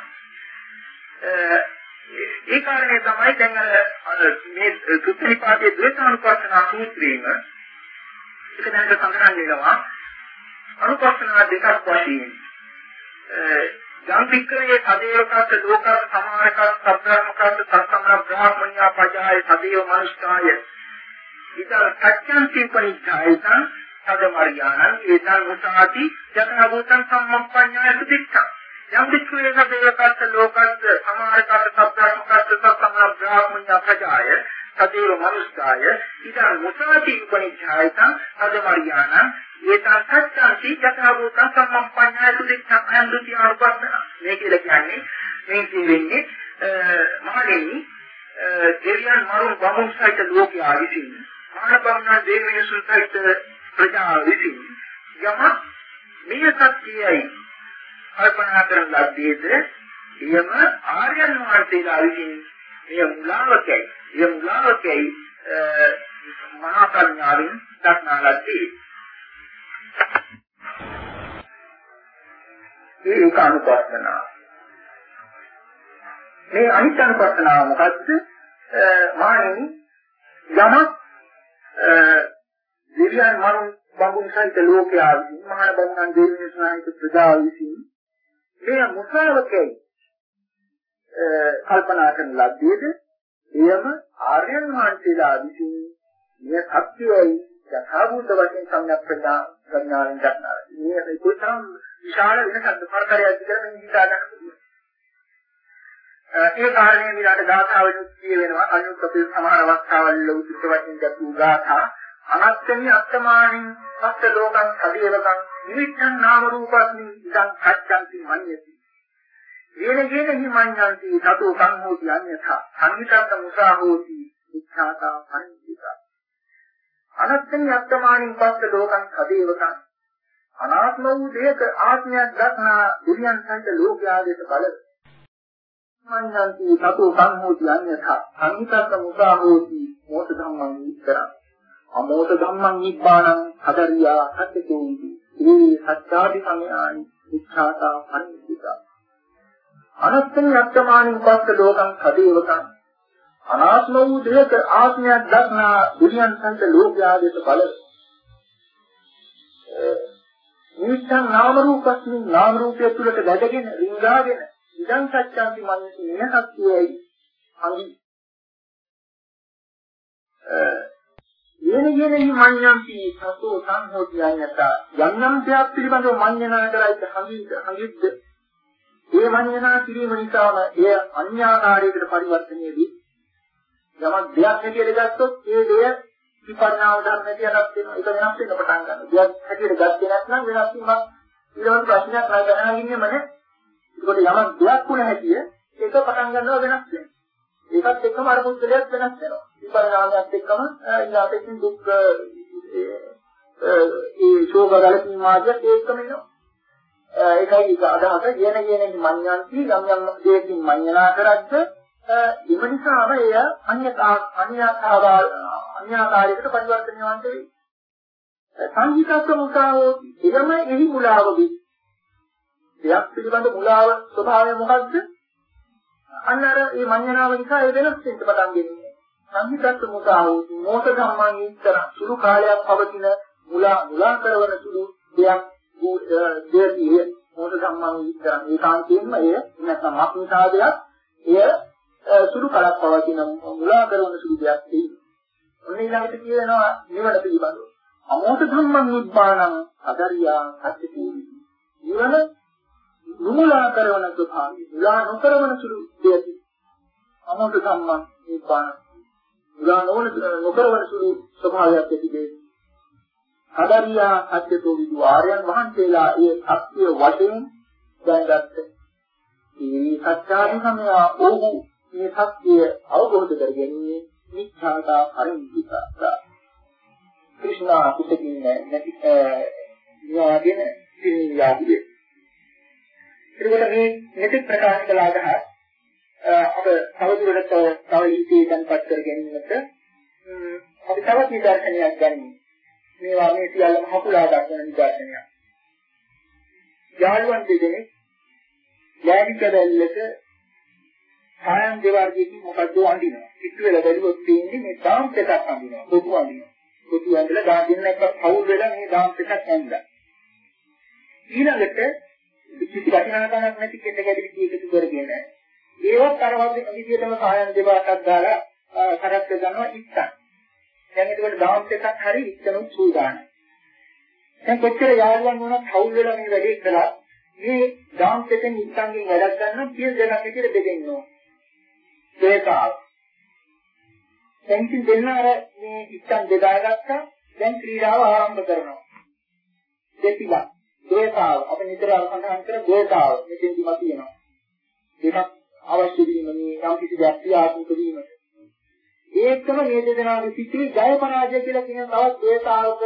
ඒ කාරණේ තමයි දැන් අර මේ සුත්‍රිපාතයේ ද්වේතානුපස්සනා සූත්‍රයේම එක දැනට සඳහන් වෙනවා අනුපස්සනා දෙකක් වශයෙන් යම් පික්කරේ සදේවකත් ලෝකත් සමාරකත් සබ්‍රාහ්මකත් සත්තමන බ්‍රාහ්මණ්‍යා පජාය සදේව මනුෂ්ඨාය ඉතල සත්‍යන්ති පරිච්ඡායතං සදමරියාණං ඒතං උසාති ජතන භූතං සම්මප්පඤ්ඤාය සුදික්ඛං යම් පික්කරේ සදේවකත් ලෝකත් සමාරකත් සබ්‍රාහ්මකත් සත්තමන බ්‍රාහ්මණ්‍යා පජාය සදේව මනුෂ්ඨාය ඉතං උසාති පරිච්ඡායතං සදමරියාණං ඒතං සත්‍යන්ති යථාභූත සම්මප්පඤ්ඤාය සුදිච්ඡං අයන්දුති ආරපන්න මේ කියලා කියන්නේ මේ කියන්නේ මහණෙනි දෙවියන් මරුන් බමුණු සහිත ලෝකයා විසින් මානවයන් දෙවියන් සහිත ප්‍රජා විසින් යම මේ සත්‍යයයි කල්පනා කරන ලද්දේද එයම ආර්යයන් වහන්සේලා විසින් එය මුලාවකයි එය මුලාවකයි මහා කරුණාවෙන් දක්නා ලද්දේ මේ ඒකානුපස්සනාව. මේ අනිත්‍යනුපස්සනාව මොකද්ද? මානෙනි යමක් දිව්‍යයන් මරුන් බඹුන් සහිත ලෝකයා විසින් මහාන බමුණන් දෙවියන් සහිත ප්‍රජාව විසින් මේ මුසාවකේ කල්පනා කරන ලද්දේද එයම ආර්යයන් වහන්සේලා විසින් මේ සත්‍යයයි යථාභූත වශයෙන් සම්‍යක් ප්‍රඥා ප්‍රඥාවෙන් දක්නවා. මේ කොතරම් විශාල වෙනසක්ද පරතරයක් කියලා මම හිතා ගන්න පුළුවන්. ඒ කාරණේ විලාට ගාථාවලින් කියවෙනවා අනුත් අපේ සමහර අවස්ථාවල උචිත වශයෙන් දක්වූ ගාථා අනත්තමි අත්තමානින් සත්‍ය ලෝකං සදේවකං නිවිච්ඡන් නාම රූපස්මි ඉදං සත්‍යන්ති මඤ්ඤති. යේන යේන හි මඤ්ඤන්ති තතෝ සංහෝති අඤ්ඤථා සංහිතං මුසා හෝති ඉච්ඡාතා පරිච්ඡිතා. අනත්තමි අත්තමානින් පස්ස ලෝකං සදේවකං. අනාත්ම වූ දෙයක ආත්මයක් දක්නා දුරියන් සහිත ලෝකයාගේට බල. මඤ්ඤන්ති සතු සංහෝති අඤ්ඤථ සංහිතස්ස මුසා හෝති මෝත ධම්මං විතරං අමෝත ධම්මං නිබ්බාණං හදරියා සත්‍යකෝ විදි මේ සත්‍යාදි සමයානි ඉච්ඡාතා පරිනිසිතා අනත්තං යත්තමානින් පස්ස ලෝකං සදේවකං අනාත්ම වූ දෙයක ආත්මයක් දක්නා දුරියන් සහිත ලෝකයාගේට බල. නිච්ඡං නාම රූපස්මින් නාම රූපය තුළට වැඩගෙන රිංගාගෙන ඉදං සත්‍යන්ති මනසි මෙන සත්‍යයයි අඟි. යේන යේන මඤ්ඤන්ති සතෝ සංහෝති අඤ්ඤත. යම් යම් දෙයක් පිළිබඳව මඤ්ඤනා කරයිද හඟිද්ද හඟිද්ද ඒ මඤ්ඤනා කිරීම නිසාම එය අන්‍යාකාරයකට පරිවර්තනය වේ යමක් දෙයක් හැටියට ගත්තොත් ඒ දෙය විපරිණාම ධර්ම හැටියටත් වෙන ඒක වෙනස් වෙන්න පටන් ගන්නවා. දෙයක් හැටියට ගත්තේ නැත්නම් වෙනස් වීමක් ඊළඟ ප්‍රශ්නයක් නෑ දැනගන්නේම නේ. ඒකට යමක් දෙයක් වුණ හැටිය ඒක පටන් ගන්නවා වෙනස් වෙනවා. ඒකත් එක්කම අර පුද්ගලයාත් වෙනස් වෙනවා. විපරිණාමයත් එක්කම ඊළාටකින් දුක් ඒ ශෝක ගලපීම් මාර්ගයත් ඒකම එනවා. ඒකයි අදහස කියන කියන මඤ්ඤන්ති යම් යම් දෙයකින් මඤ්ඤනා කරද්ද එම නිසාම එය අන්‍යතා අන්‍යතාව අන්‍යාකාරයකට පරිවර්තනය වන්ට වෙයි. සංහිතස්ස මුසාවෝ එළම එහි මුලාව වේ. දෙයක් පිළිබඳ මුලාව ස්වභාවය මොකද්ද? අන්න අර මේ මඤ්ඤණාව නිසා ඒ වෙනස් වෙන්න පටන් ගන්නේ. සංහිතස්ස මුසාවෝ මෝස ධම්මං ඉතර සුළු කාලයක් පවතින මුලා මුලා කරවන සුළු දෙයක් දෙවිය මොහොත සම්මානිත කරන්නේ ඒකාන්තයෙන්ම එය නැත්නම් මක්නිසාදයක් එය සුළු කලක් පවතින මුලා කරන සුළු දෙයක් තියෙනවා. ඔන්න ඊළඟට කියනවා නිවන පිළිබඳව. අමෝත ධම්මං නිබ්බාණං අදරියා සත්‍යති. නිවන නුමුලා කරන ස්වභාවය. මුලා නොකරන සුළු දෙයක්. අමෝත ධම්මං නිබ්බාණං. මුලා නොකරන සුළු ස්වභාවයක් ඇතිවේ. අදරියා සත්‍යතෝ විදු ආර්යයන් වහන්සේලා ඒ සත්‍ය වශයෙන් දැනගත්ත. මේ සත්‍යාධිකමය ඕහු මේ සත්‍ය අවබෝධ කරගන්නේ මිච්ඡාතා පරිණිතිකා. ක්‍රිෂ්ණා කුසකින් නැති න්යාගෙන සිනියාදී. ඒකට මේ මෙතෙක් ප්‍රකාශ කළ අදහස් අප තවදුරටත් තව ඊටේ තන්පත් කර ගැනීමට අපි තවත් නිදර්ශනයක් ගන්නවා. මේවා මේ සියල්ලම හකුලා දක්වන නිදර්ශනයක්. යාළුවන් දෙදෙනෙක් ලෑලි කැදල්ලක සායන් දෙවර්ගයකින් මොකද්ද අඳිනවා. පිටු වෙලා බැලුවොත් තියෙන්නේ මේ ඩාන්ස් එකක් අඳිනවා. පොතු අඳිනවා. පොතු ඇඳලා ඩාන්ස් දෙන්න එකක් පවුල් වෙලා මේ ඩාන්ස් එකක් ඇඳලා. ඊළඟට කිසි වටිනාකමක් නැති කෙන්න ගැටලි කීකතු කරගෙන ඒවත් අර වගේ විදිහටම සායන් දෙවර්ගයක් දාලා කරත් ගන්නවා ඉස්සන්. දැන් ඒකට ඩාන්ස් එකක් හරි ඉස්සනුත් සූදානම්. දැන් කොච්චර යාළුවන් වුණත් හවුල් වෙලා මේ වැඩේ කළා මේ ඩාන්ස් එකෙන් ඉස්සන්ගෙන් වැඩක් ගන්න සියලු දෙනා විදිහට දෙදෙන්න ඕන. ඒකාව. දැන් ඉතින් දෙන්න අර මේ ඉස්සන් බෙදාගත්තා දැන් ක්‍රීඩාව ආරම්භ කරනවා. දෙතිලා ද්වේතාව අපි නිතර අරසඳහන් කර ද්වේතාව මෙතෙන් දිම තියෙනවා. දෙකක් අවශ්‍ය වීම මේ යම් කිසි දෙයක් ක්‍රියාත්මක වීමට. ඒකම මේ දෙදෙනාගේ සිිතේ ජය පරාජය කියලා කියන තවත් ද්වේතාවක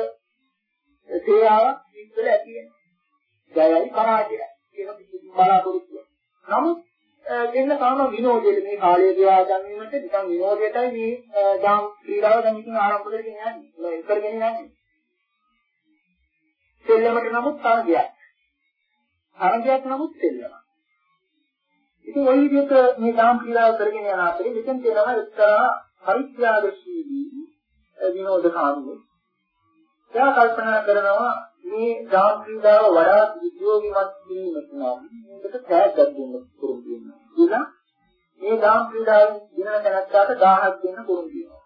තේයාවක් ඉස්සෙල්ලා ඇති වෙනවා. ජයයි පරාජයයි කියන බලාපොරොත්තු. නමුත් දෙන්න කාම විනෝදයට මේ කාලය ගෙවා ගැනීමට නිකන් විනෝදයටයි මේ දාම් ක්‍රීඩාව දැන් ඉතින් ආරම්භ කරගෙන යන්නේ. ඒක කරගෙන යන්නේ. සෙල්ලමට නමුත් තරගයක්. තරගයක් නමුත් සෙල්ලම. ඉතින් ওই විදිහට මේ දාම් ක්‍රීඩාව කරගෙන යන අතරේ මෙතෙන් තියෙනවා එක්තරා පරිත්‍යාගශීලී විනෝදකාරී. එයා කල්පනා කරනවා මේ දාම් ක්‍රීඩාව වඩා විද්‍යෝගිමත් වීමට නම් මේකට තෑග්ගක් දෙන්න පුරුදු වෙනවා. කියලා මේ දාම් ක්‍රීඩාවෙන් දිනන තැනකට 1000ක් දෙන්න පුරුදු වෙනවා.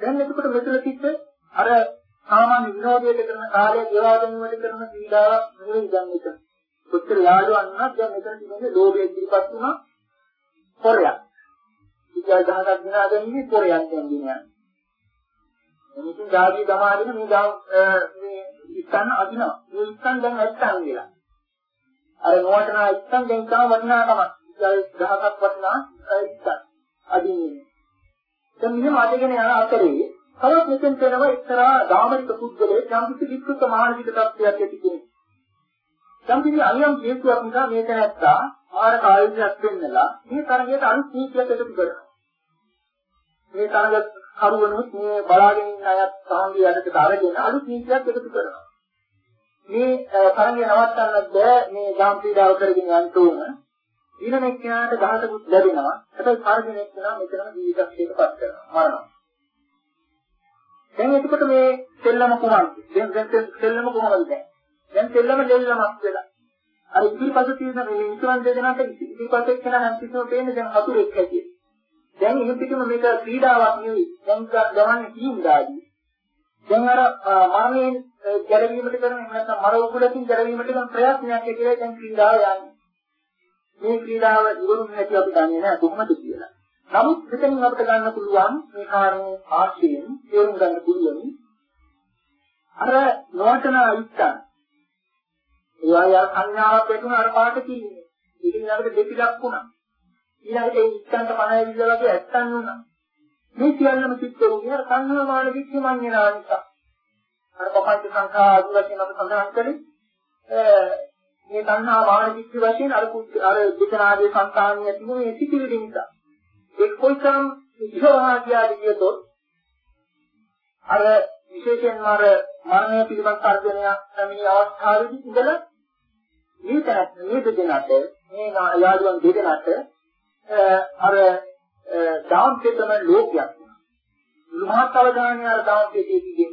දැන් එතකොට මෙතන කිව්ව අර සාමාන්‍ය විනෝදයට කරන කාලය ගෙවා ගැනීමට කරන ක්‍රීඩාවක් නෙවෙයි දැන් මෙතන. කොච්චර යාළුවන් වුණත් දැන් මෙතන තිබෙන්නේ ලෝභය ඉදිරිපත් වුණා පොරයක්. ඉතින් 1000ක් දිනා ගැනීම පොරයක් දැන් දිනන්නේ. මිනිසුන් ධාදී සමාදින මේ දා මේ ඉස්සන් අදිනවා. මේ ඉස්සන් දැන් නැත්තන් කියලා. අර නොවටනා ඉස්සන් දැන් තම වටිනාකමක්. ගහකක් වටිනා ඉස්සන් අදින්නේ. දැන් මෙහෙම අදගෙන යන අතරේ කලක් මෙතෙන් වෙනවා එක්තරා ධාමනික පුද්ගලයෙක් යම් කිසි විකෘත මානසික තත්ත්වයක් ඇති කෙනෙක්. යම් කිසි අනියම් හේතුවක් නිසා මේක නැත්තා ආර කායිකයක් වෙන්නලා මේ තරගයට අනිත් නීතියක් එකතු කරනවා. මේ තරග කරුවනුත් මේ බලාගෙන ඉන්න අයත් සාහංගී යටතට අරගෙන අලුත් නීතියක් එකතු කරනවා. මේ තරගය නවත්තන්න බෑ මේ ගාම් පීඩාව කරගෙන යන්න ඕන. ඊළඟ එක්කෙනාට දහසකුත් ලැබෙනවා. හැබැයි කාර්යන එක්කෙනා මෙතනම ජීවිතයකට පත් කරනවා. මරනවා. දැන් එතකොට මේ සෙල්ලම කොහොමද? දැන් දැන් සෙල්ලම කොහොමද දැන්? දැන් සෙල්ලම දෙල්ලමක් වෙලා. අර ඉතිරිපස තියෙන මේ ඉන්සුරන්ස් දෙදෙනාට ඉතිරිපස එක්කෙනා හැමතිස්සෙම පේන්නේ දැන් හතුරෙක් හැටියට. දැන් එහෙම පිටුම මේක ක්‍රීඩාවක් නෙවෙයි. දැන් ගමන්නේ කීම් දාදී. දැන් අර මරණයෙන් ගැලවීමට කරන නැත්නම් මර උගලකින් ගැලවීමට කරන ප්‍රයත්නයක් කියලා දැන් ක්‍රීඩාව යන්නේ. මේ ක්‍රීඩාව ඉවරුම් නැති අපි දන්නේ නැහැ කොහොමද කියලා. නමුත් මෙතනින් අපිට ගන්න පුළුවන් මේ කාරණේ ආශ්‍රයෙන් තේරුම් ගන්න පුළුවන්. අර නොවටන ඉස්සන්. ඒ අය සංඥාවක් වෙතුන අර පාට කියන්නේ. ඉතින් අපිට දෙපිලක් වුණා. ඊළඟට ඒ ඉස්සන්ට පණ ඇවිල්ලා වගේ ඇත්තන් වුණා. මේ සියල්ලම සිද්ධ වුණේ අර සංහා මාන විච්චමඤ්ඤනා නිසා. අර පපංච සංඛා ආදී වශයෙන් අපි සඳහන් කළේ මේ සංහා මාන විච්ච වශයෙන් අර අර දෙකනාගේ සංකාණිය තිබුණ මේ සිතිවිලි නිසා. ඒ කොයිතරම් විශ්වාසාදී කියතොත් අර විශේෂයෙන්ම අර මරණය පිළිබඳ තර්ජනය පැමිණි අවස්ථාවේදී ඉඳලා මේ තරත් මේ දෙදෙනාට මේ යාළුවන් දෙදෙනාට අර දාම්පේතම ලෝකයක් මහත් අවධානය අර දාම්පේතේදී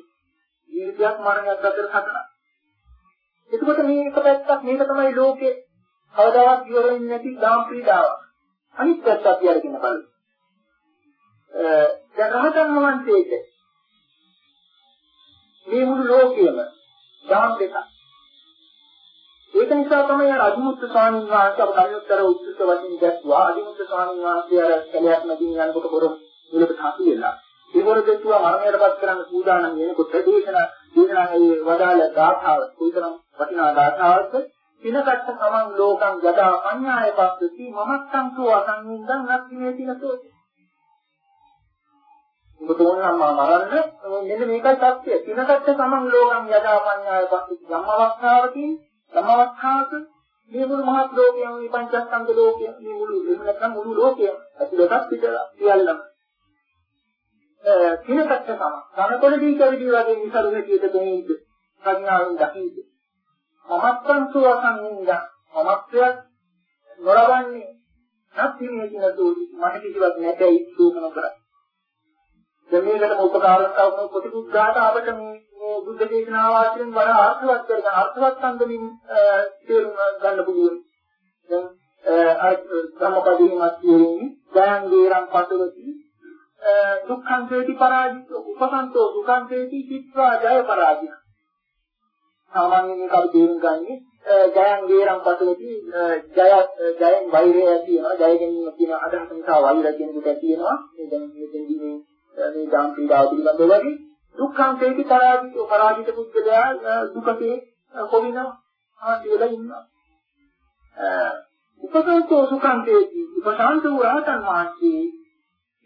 ජීවිතයක් මරණයක් අතර හතරක් එතකොට මේ එක පැත්තක් මේක තමයි ලෝකේ කවදාවත් ඉවර වෙන්නේ නැති දාම් ක්‍රීඩාවක්. අනිත් පැත්ත අපි අරගෙන බලමු. දැන් රහතන් වහන්සේට මේ මුළු ලෝකෙම දාම් දෙකක්. ඒක නිසා තමයි අර අදිමුත්ත ස්වාමීන් වහන්සේ අප කලියුත්තර උත්සව වශයෙන් දැක්වා. අදිමුත්ත ස්වාමීන් වහන්සේ අර කැලයක් මැදින් යනකොට පොර මුලට හසු වෙලා. ඒ පොර දෙතුවා මරණයටපත් කරන්න සූදානම් වෙනකොට දේශනා දේශනා ඒ වදාළ ගාථාව කුයිතරම් වටිනා ගාථාවක් පිනකට සමන් ලෝකං යදා අඤ්ඤාය පස්සති මමත්තං සෝ අසංවින්දං නත්තිමේ තිනසෝ ඔබ තෝරනම් මා මරන්න මෙන්න මේකයි සත්‍ය පිනකට සමන් ලෝකං යදා අඤ්ඤාය පස්සති යම් අවස්ථාවකින් යම් අවස්ථාවක මේ මුළු මහත් ලෝකයම මේ පංචස්කන්ධ ලෝකය මේ මුළු එහෙම නැත්නම් මුළු ලෝකයම ඇතුළතත් පිටලා සියල්ලම පිනකට සමන් ධනකොළදී කවිදී වගේ නිසරු හැටියට දෙනින්ද? ප්‍රඥාවෙන් දකින්ද මමත්වං සුවසංනින්ද මමත්වයක් නොලබන්නේ නැති මේ කියන දෝෂි මට කිසිවක් නැtei සූකන කරා දැන් මේකට උපකාරයක් අවුන ප්‍රතිපුද්ගාට අපිට මේ මේ බුද්ධ දේශනාව ආශ්‍රයෙන් වඩා අර්ථවත් කරගෙන අර්ථවත් සම්බන්ධින් තේරුම් ගන්න පුළුවන්. දැන් අර ධම්මපදීමත් කියන්නේ දයංගේරම් පතවති දුක්ඛං වේති පරාජිත උපසන්තෝ දුක්ඛං වේති චිත්වා ජය පරාජය සාමාන්‍යයෙන් මේක අපි තේරුම් ගන්නේ ජයං ගේරම් පතලදී ජය ජයෙන් වෛරය ඇති වෙනවා ජය ගැනීම කියන අදහස නිසා වෛරය කියන කොට ඇති වෙනවා. මේ දැන් මෙතෙන්දී මේ මේ දාම් පීඩාව පිළිබඳව වගේ. දුක්ඛාන්තේති පරාජිත පරාජිත පුද්ගලයා දුකේ කොවිනවා ආදී වෙලා ඉන්නවා උපසන්තෝ සුඛාන්තේති උපසන්තෝ රහතන් වහන්සේ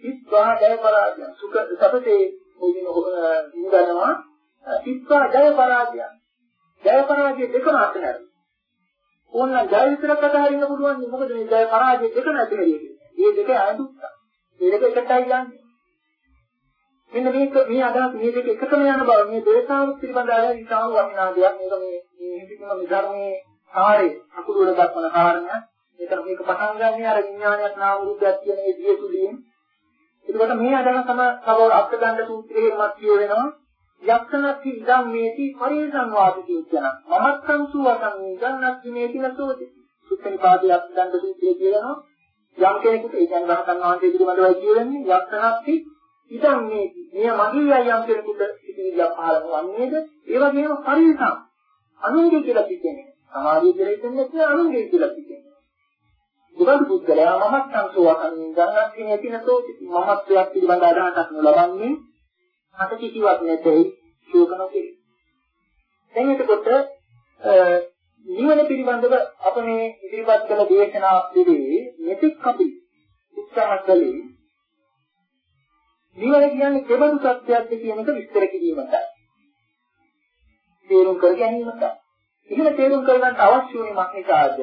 ඉස්වා ජය පරාජය සුඛ සපතේ මොදින ඉඳනවා ඉස්වා ජය පරාජය ජය පරාජය දෙකම අතහැර. ඕනනම් ජය විතරක් අතහරින්න පුළුවන් මොකද මේ ජය පරාජය දෙක නැති වෙන්නේ. මේ දෙක අඳුක්තා. මේ දෙක එකටයි යන්නේ. මෙන්න මේක මේ අදහස් මේ දෙක එකටම යන බව මේ දේශාව පිළිබඳ අය ඉතාම වටිනා දෙයක්. මේක මේ මේ හිතිකම ධර්මයේ කාර්යය අකුරු වල දක්වන කාරණයක්. මේක මේක පටන් ගන්න අර විඥානයක් නාම රූපයක් කියන මේ දිය තුලින්. ඒකට මේ අදහස තමයි තව අත්දැකන්න සූත්‍රයේමත් කියවෙනවා. යක්ෂණක්ඛි ඉදම් මේති පරිසංවාදිතී කියන මමත්තං සුවතං ඉදන්නක්ඛි මේති නසෝති සුත්තනිපාතේ අත්දන්න සූත්‍රය කියනවා යම් කෙනෙකුට ඒ කියන්නේ රහතන් වහන්සේ පිළිබඳවයි කියන්නේ යක්ෂණක්ඛි ඉදම් මේති මෙය මගේයි යම් කෙනෙකුට ඉතිරියක් පහළ වන්නේද ඒ වගේම පරිසං අනුන්ගේ කියලා කියන්නේ සමාධිය කියලා කියන්නේ නැහැ අනුන්ගේ කියලා කියන්නේ දුබල් පුද්ගලයා මමත්තං සුවතං ඉදන්නක්ඛි මේති නසෝති මමත්වයක් පිළිබඳ අදහසක් ලබන්නේ මට කිසිවක් නැtei ශෝක නොකෙයි. දැන් එතකොට නිවන පිළිබඳව අප මේ ඉදිරිපත් කළ දේශනා පිළිවේ මෙතෙක් අපි උත්සාහ කළේ නිවන කියන්නේ කෙබඳු සත්‍යයක්ද කියන එක විස්තර කිරීමටයි. තේරුම් කර ගැනීමටයි. එහෙම තේරුම් කරගන්න අවශ්‍ය වුණේ මොකක්ද?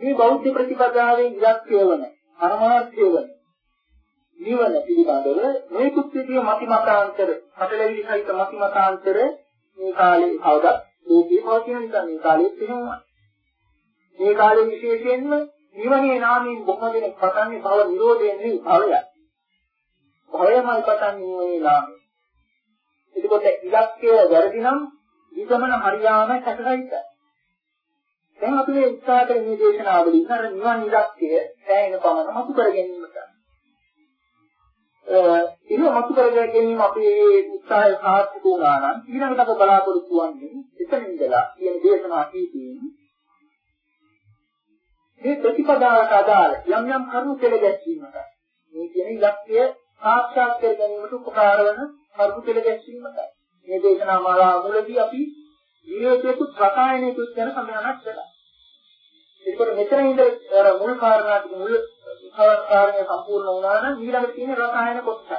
මේ බෞද්ධ ප්‍රතිපදාවේ ඉලක්කය වන පරමාර්ථය වන නිවන පිළිබඳව මේකුත් විදිය මති මතාන්තර හටලැවිලි සහිත මති මතාන්තර මේ කාලේ කවදා ලෝකේ පවතින නිසා මේ කාලෙත් එහෙමයි. මේ කාලේ විශේෂයෙන්ම නිවනේ නාමයෙන් බොහෝ දෙනෙක් පතන්නේ භව නිරෝධයෙන් නෙවෙයි භවයයි. භවයමයි පතන්නේ මේ නාමයෙන්. එතකොට ඉලක්කය වැරදි නම් විගමන හරියාම සැකසිතයි. දැන් අපි මේ උත්සාහ කරන මේ දේශනාවලින් අර නිවන් ඉලක්කය දැනෙන පමණ මතු කර ගැනීමට ඒක මතු කර ගැනීම අපේ උත්සාහය සාර්ථක වුණා නම් ඊළඟට අප බලාපොරොත්තු වෙන්නේ එතන ඉඳලා කියන දේශනා කීපයෙන් මේ ප්‍රතිපදාවට අදාළ යම් යම් කරුණු පෙළ ගැස්වීමට මේ කියන ඉලක්කය සාක්ෂාත් කර ගැනීමට උපකාර වන කරුණු පෙළ ගැස්වීමට මේ දේශනා මාලා මුලදී අපි විවේකයේ රසායනික ගැන සඳහනක් කළා ඒකවල මෙතන ඉඳලා මුල් කාරණා ටික මුල් කාරණය සම්පූර්ණ වුණා නම් ඊළඟට තියෙන රසායන කොටස.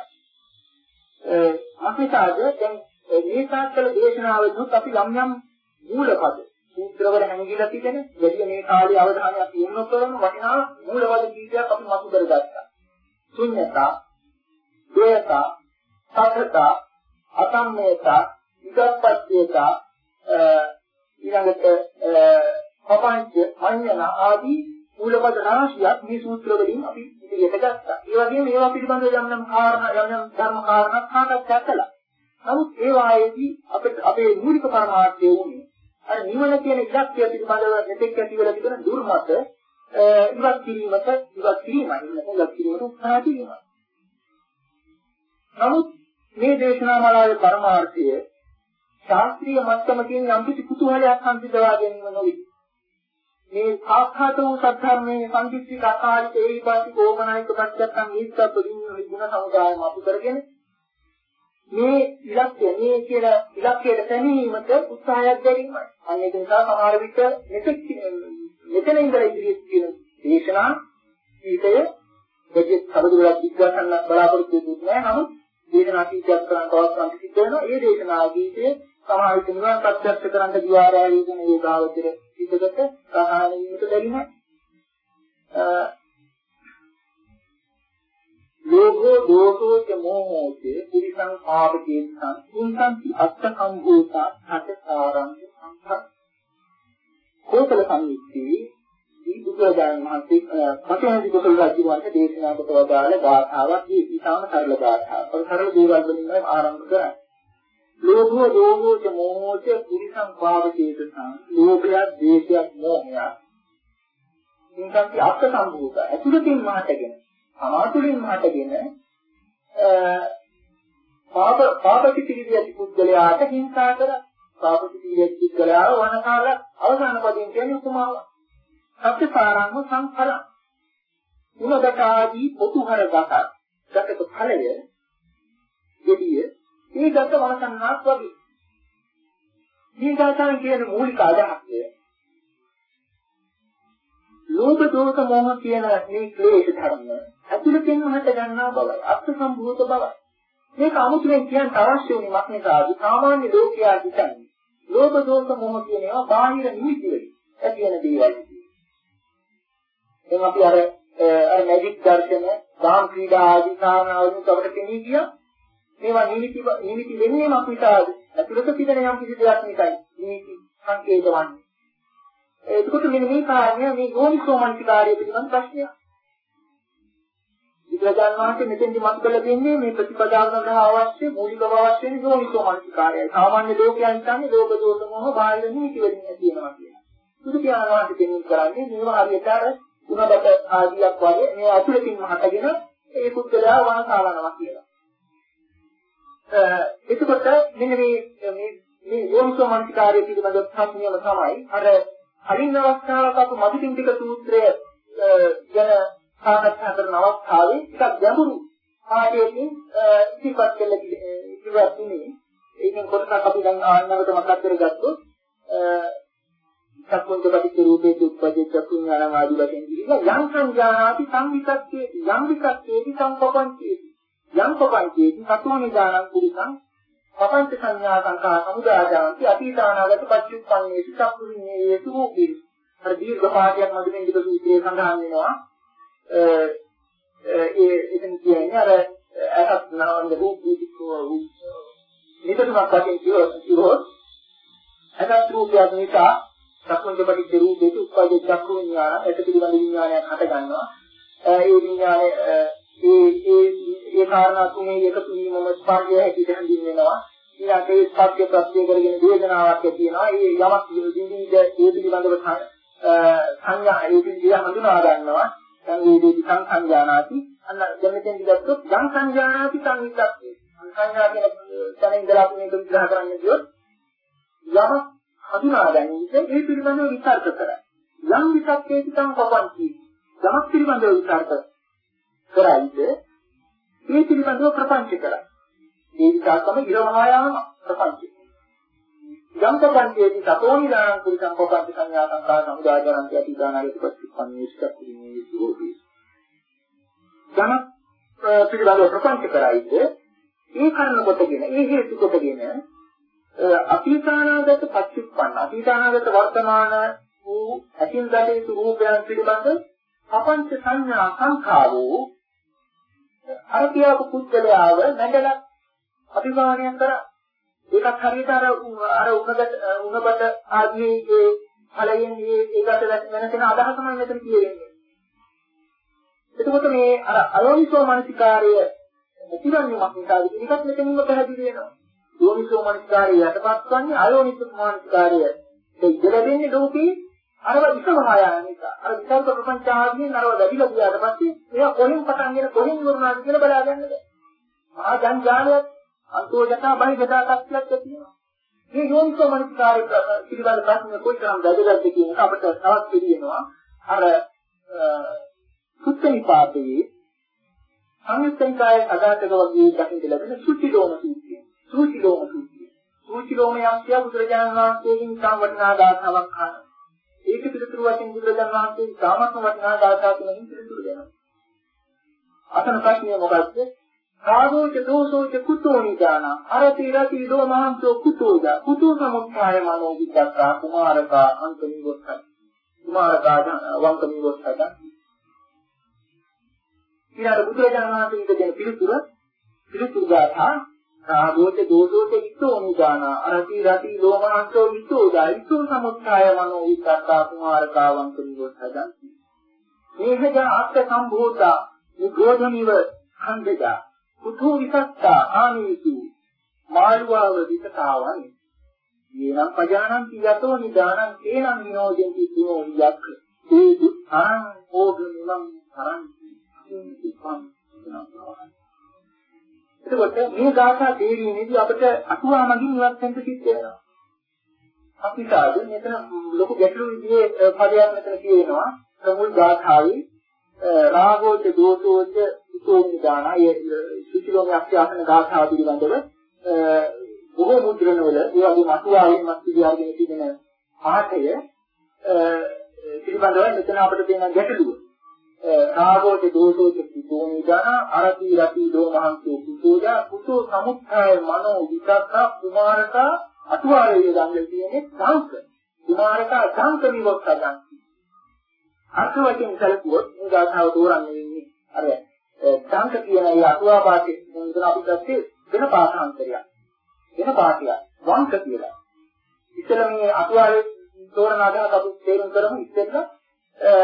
ඒ අපිටාද දැන් මේ සාකල දේශනාවලුත් අපි යම් යම් මූලපද සූත්‍රවල හැංගිලා තිබෙන වැඩි මේ කාලේ අවධානයක් යොමු කරන වටිනා මූලපද කීපයක් අපි මතු කරගත්තා. ශුන්‍යතා, ද්වේතා, සතරතා, අසම්මේතා, විගප්පච්චේතා ඊළඟට පපංච, මඤ්ඤණ ආදී මූලපද රාශියක් මේ සූත්‍ර වලින් අපි ඉදිරියට ගත්තා. ඒ වගේම ඒවා පිළිබඳව යම් යම් කාරණා යම් යම් ධර්ම කාරණා සාකච්ඡා කළා. නමුත් ඒ වායේදී අපිට අපේ මූලික පරමාර්ථය වුණේ අර නිවන කියන ඉලක්කය පිළිබඳව මෙතෙක් ඇති වෙලා තිබෙන දුර්මත ඉවත් කිරීමට ඉවත් කිරීමයි නැත්නම් ඉවත් කිරීමට උත්සාහ කිරීමයි. නමුත් මේ දේශනා මාලාවේ පරමාර්ථය ශාස්ත්‍රීය මට්ටමකින් යම් කිසි කුතුහලයක් සම්පිතවා ගැනීම නොවේ. මේ සාක්ෂාත වූ සත්‍යර්මයේ සංකීර්ණ අකාලික ඒහිපාති කෝමනායික පත්‍යක්කම් ඊස්කප්ප දින ගුණ සමුදායම අපු කරගෙන මේ ඉලක්කය මේ කියලා ඉලක්කයට පැමිණීමට උත්සාහයක් දැරීමයි. අන්න ඒක නිසා සමහර විට මෙතෙක් මෙතන ඉඳලා ඉදිරියට කියන දේශනා ඊටය දෙකේ සමදුරක් විශ්වාසන්න බලාපොරොත්තු වෙන්නේ නැහැ. නමුත් දේශනා කීපයක් කරන් තවත් සංකීර්ණ වෙනවා. ඒ දේශනා ගීතයේ සමහර විට නිවන් ප්‍රත්‍යක්ෂ කරන්න දිවාරාවේ කියන ඒ භාවතර පිටකට සාහන වීමට බැරි නැහැ. ලෝභෝ දෝෂෝ ච මොහෝ ච පුරිසං පාපකේසං උන්සන්ති අත්ත සම්භූතා සතසාරං සංඛ කෝපල සංයුක්තී මේ බුදුරජාණන් වහන්සේ පතේහදි කුසල රජුවන්ට දේශනා කොට වදාළ ගාථාවක් මේ ඉතාම සරල ගාථාවක්. සරල දේවල් වලින් ආරම්භ කරන්නේ. ලෝභෝ දෝෂෝ ච මොහෝ ච පුරිසං පාපකේසං ලෝභයක් දේශයක් මොහයක් උන්සන්ති අත්ත සම්භූතා ඇතුළතින් මහටගෙන සමාතුලින් හටගෙන පාප පාපකිතිවිය පුද්ගලයාට හිංසා කර පාපකිතිවිය පුද්ගලයාව වනකාල අවසාන පදින් කියන්නේ උපමාව සත්‍ය සාරංග සංඛර. උනදකාදී පොතුහර ගත ගතක ඵලය යෙදිය මේ ගත වනසන්නාක් වගේ. මේ ගතන කියන මූලික අදහසය ලෝභ දෝෂ මොහ කියන මේ ක්ලේශ ධර්ම ඇතුළතින් හට ගන්නා බවයි අර්ථ සම්භූත බවයි මේක අමුතුවෙන් කියන්න අවශ්‍ය වුණේ මක්නිසාද සාමාන්‍ය ලෝකයා හිතන්නේ ලෝභ දෝෂ මොහ කියන ඒවා බාහිර නිමිති වලින් ඇති වෙන දේවල්. දැන් අපි අර අර මැජික් දර්ශන දාම් ක්‍රීඩා ආදී කාරණාවලින් අපිට පෙනී ගියා මේවා නිමිති නිමිති වෙන්නේ මක්නිසාද ඇතුළත තිබෙන යම් කිසි දෙයක් නිසායි නිමිති සංකේත වන්නේ එතකොට මෙන්න මේ කාරණය මේ යෝනිසෝමනසිකාරය පිළිබඳ ප්‍රශ්නයක්. විද්‍යාඥයන් වහන්සේ මෙතෙන්දි මත කළ දෙන්නේ මේ ප්‍රතිපදාව සඳහා අවශ්‍ය මූලික අවශ්‍ය වෙන යෝනිසෝමනසිකාරයයි. සාමාන්‍ය ලෝකයන් හිතන්නේ ලෝක දෝෂ මොහ බාහිර නිමිති වලින් තියෙනවා කියලා. සුදු පියාණන් වහන්සේ දෙන්නේ කරන්නේ මේවා හරියට අර ಗುಣබත ආදියක් වගේ මේ අතුලකින් මහතගෙන ඒ පුද්ගලයා වනසාලනවා කියලා. එතකොට මෙන්න මේ මේ මේ යෝනිසෝමනසිකාරය පිළිබඳ ප්‍රශ්නයම තමයි අර කලින් අවස්ථාවක අපි මදුපිණ්ඩික සූත්‍රය ගැන සාකච්ඡා කරන අවස්ථාවේ ටිකක් ගැඹුරු පාඩයකින් ඉතිපත් කළ ඉතිවත් තුනේ ඒකෙන් කොටසක් අපි දැන් ආන්නකට මතක් කරගත්තොත් සක්මන්ත පටිච්ච රූපේ දුක්ඛේ චක්කුන් ඥාන ආදී වශයෙන් කිව්වා යම් සංජානාති සංවිතක්කේ යම් විතක්කේති සංකප්පංචේති යම් කපංචේති සතුන නිදානං පුරිසං පపంచ සංඥා සංඛා සමුදායාන්ති අතීතානාගත පච්චුප්පන්නේසු චක්කුවිනේසු රූපී අර දීර්ඝ පාඨයක් මැදින් ඉඳලා සූත්‍රයේ සඳහන් වෙනවා. ඒ එතන කියන්නේ අර අසත් නවන්ද රූපී කිව්ව නිතරම කටින් කිව්වොත් අසත් රූපයක් නිසා චක්කුන්ද පටිච්ච රූපේට උප්පජ්ජ චක්කු විඥාන එත පිළිබඳ විඥානයක් හට ගන්නවා ඒ විඥානේ ඒ ඒ ඒ කාරණා තුනේ එකතු වීමම ස්පර්ශය හැටියට හඳුන්වනවා. ඊළඟට ඒ ස්පර්ශය ප්‍රත්‍ය කරගෙන වේදනාවක් ඇති වෙනවා. ඒ යමක් විඳින්ද ඒ පිළිබඳව සංඥා ඒ පිළිබඳව හඳුනා ගන්නවා. සංවේදී සංඛාඥානාති අන්න දැන් මෙතෙන් දිගත්තොත් යම් සංඥානාති සංවිතක්කේ. සංඥා කියන තැන ඉඳලා අපි මේක විග්‍රහ කරන්න ගියොත් යම හඳුනා ගැනීම ඒ පිළිබඳව විචාර කරා. යම් විචක්කේ තිතං පවන්ති. යමක් පිළිබඳව විචාර කරා. කරයිද මේ පිළිබඳව ප්‍රපංච කරයි. ඒ නිසා තමයි ඉරමහායාම ප්‍රපංච. යම් ප්‍රපංචයේදී සතෝනි දාන කුරිසං ප්‍රපංච සංඥා සංකා සමුදායතරන්ති අතිදානාගත ප්‍රතිපන්නේෂ්ඨ කුලිනේ සෝති. ධන පිළිබඳව ප්‍රපංච කරයිද ඒ කාරණ කොටගෙන ඒ හේතු කොටගෙන අතීතානාගත පච්චුප්පන්න අතීතානාගත වර්තමාන වූ අකින් දඩේ රූපයන් පිළිබඳ අපංච සංඥා සංඛාරෝ අර කියපු පුද්ගලයාව නැගලා අභිමානයක් කරා. ඒකත් හරියට අර අර උණගත උණබට ආදී ඒ ඵලයෙන් මේ ඒකට වෙනසෙන අදහසමයි මෙතන කියෙන්නේ. එතකොට මේ අර අයෝනිසෝ මනසිකාර්ය ප්‍රතිවන්නේ මොකක්ද ඒකත් මෙතනින්ම පැහැදිලි වෙනවා. යෝනිසෝ මනසිකාර්ය යටපත් වන්නේ අයෝනිසෝ මනසිකාර්ය ඒ ඉඳලා දෙන්නේ ලෝකේ අරව විසමහා යන නිසා. අර විචාර ප්‍රපංච ආදීන් අරව වැඩිලා ගියාට පස්සේ එයා කොහෙන් පටන් ගෙන කොහෙන් වුණාද කියලා බලාගන්න බෑ. මහා ජංජාලයක් අන්තෝජතා බහිගතා තත්ත්වයක් තියෙනවා. මේ යෝනිසෝ මනස්කාරය පිළිබඳ ප්‍රශ්න කොයිතරම් වැදගත්ද කියන එක අපිට තවත් පිළිවෙනවා. අර සුත්ත නිපාතයේ සංයුත්තනිකායේ අගාතක වගේ දකින්න ලැබෙන සුචිලෝම සූත්‍රය. සුචිලෝම සූත්‍රය. සුචිලෝම යක්ෂය බුදුරජාණන් වහන්සේගෙන් සම් වටිනා ගාථාවක් අහනවා. ඒක පිළිතුරු වශයෙන් බුදුරජාණන් වහන්සේ සාමත්ම වටිනා ගාථාවකින් පිළිතුරු දෙනවා. අතන ප්‍රශ්නය මොකක්ද? කාදෝච දෝසෝච කුතෝ නිදාන අරති රති දෝ මහන්තෝ කුතෝද කුතෝ සමුත්ථාය මනෝ විද්දක්ඛා කුමාරකා අන්තනිවොත්තයි කුමාරකා වංකනිවොත්තයි ඊළඟ බුදුරජාණන් වහන්සේ දෙන පිළිතුර පිළිතුරු ගාථා කාදෝච දෝසෝච විතෝ නිදාන අරති රති දෝ. මහන්තෝ විතෝද විතෝ සමුත්ථාය මනෝ විද්දක්ඛා කුමාරකා වංකනිවොත්තයි මේහජ ආත්ත සම්භූතා. නිගෝධනිව ඛණ්ඩජා කුතු විසත්තා. ආනීතු මාළුවාව විසතාවන් යේනම් පජානන්ති යතෝ නිදානං තේනං විනෝදෙන්ති තුනෝ යක්ඛ ඒදු අං ඕගනිමං කරන්ති. සින්තිපං එතකොට මේ ගාථා තේරීමේදී අපිට අතුවා මගින් ඉවත් වෙන්න සිද්ධ වෙනවා. අපි සාදු මෙතන ලොකු ගැටලු විදිහේ පදයක් මෙතන කියනවා ප්‍රමුල් ගාථාවේ රාගෝච දෝෂෝච සුතෝමි දාන. ඒ සුචිලෝමි අක්ෂාසන ගාථා පිළිබඳව බොහෝ මුද්‍රණවල ඒ වගේම අටුවාවෙන් මත් පිළිඅරගෙන තිබෙන පාඨය පිළිබඳව මෙතන අපිට තියෙන ගැටලුව. රාගෝච දෝෂෝච සුතෝමි දාන අරති රති දෝමහන්තෝ කුතෝජා කුතෝ සමුත්ථාය මනෝ විතක්ක කුමාරකා අටුවාවේ දන්නේ තියෙන්නේ සංක කුමාරකා සංක විවක්තයන් අර්ථ වශයෙන් සැලකුවොත් මේ ගාථාව තෝරන්නේ වෙන්නේ අර සංක කියන ඒ අටුවා පාඨයේ මුලින්ම අපි ගත්තේ වෙන පාඨාන්තරයක්. වෙන පාඨයක්. වංක කියලා. ඉතල මේ අටුවාවේ තෝරන අදහස අපි තේරුම් කරමු ඉතින්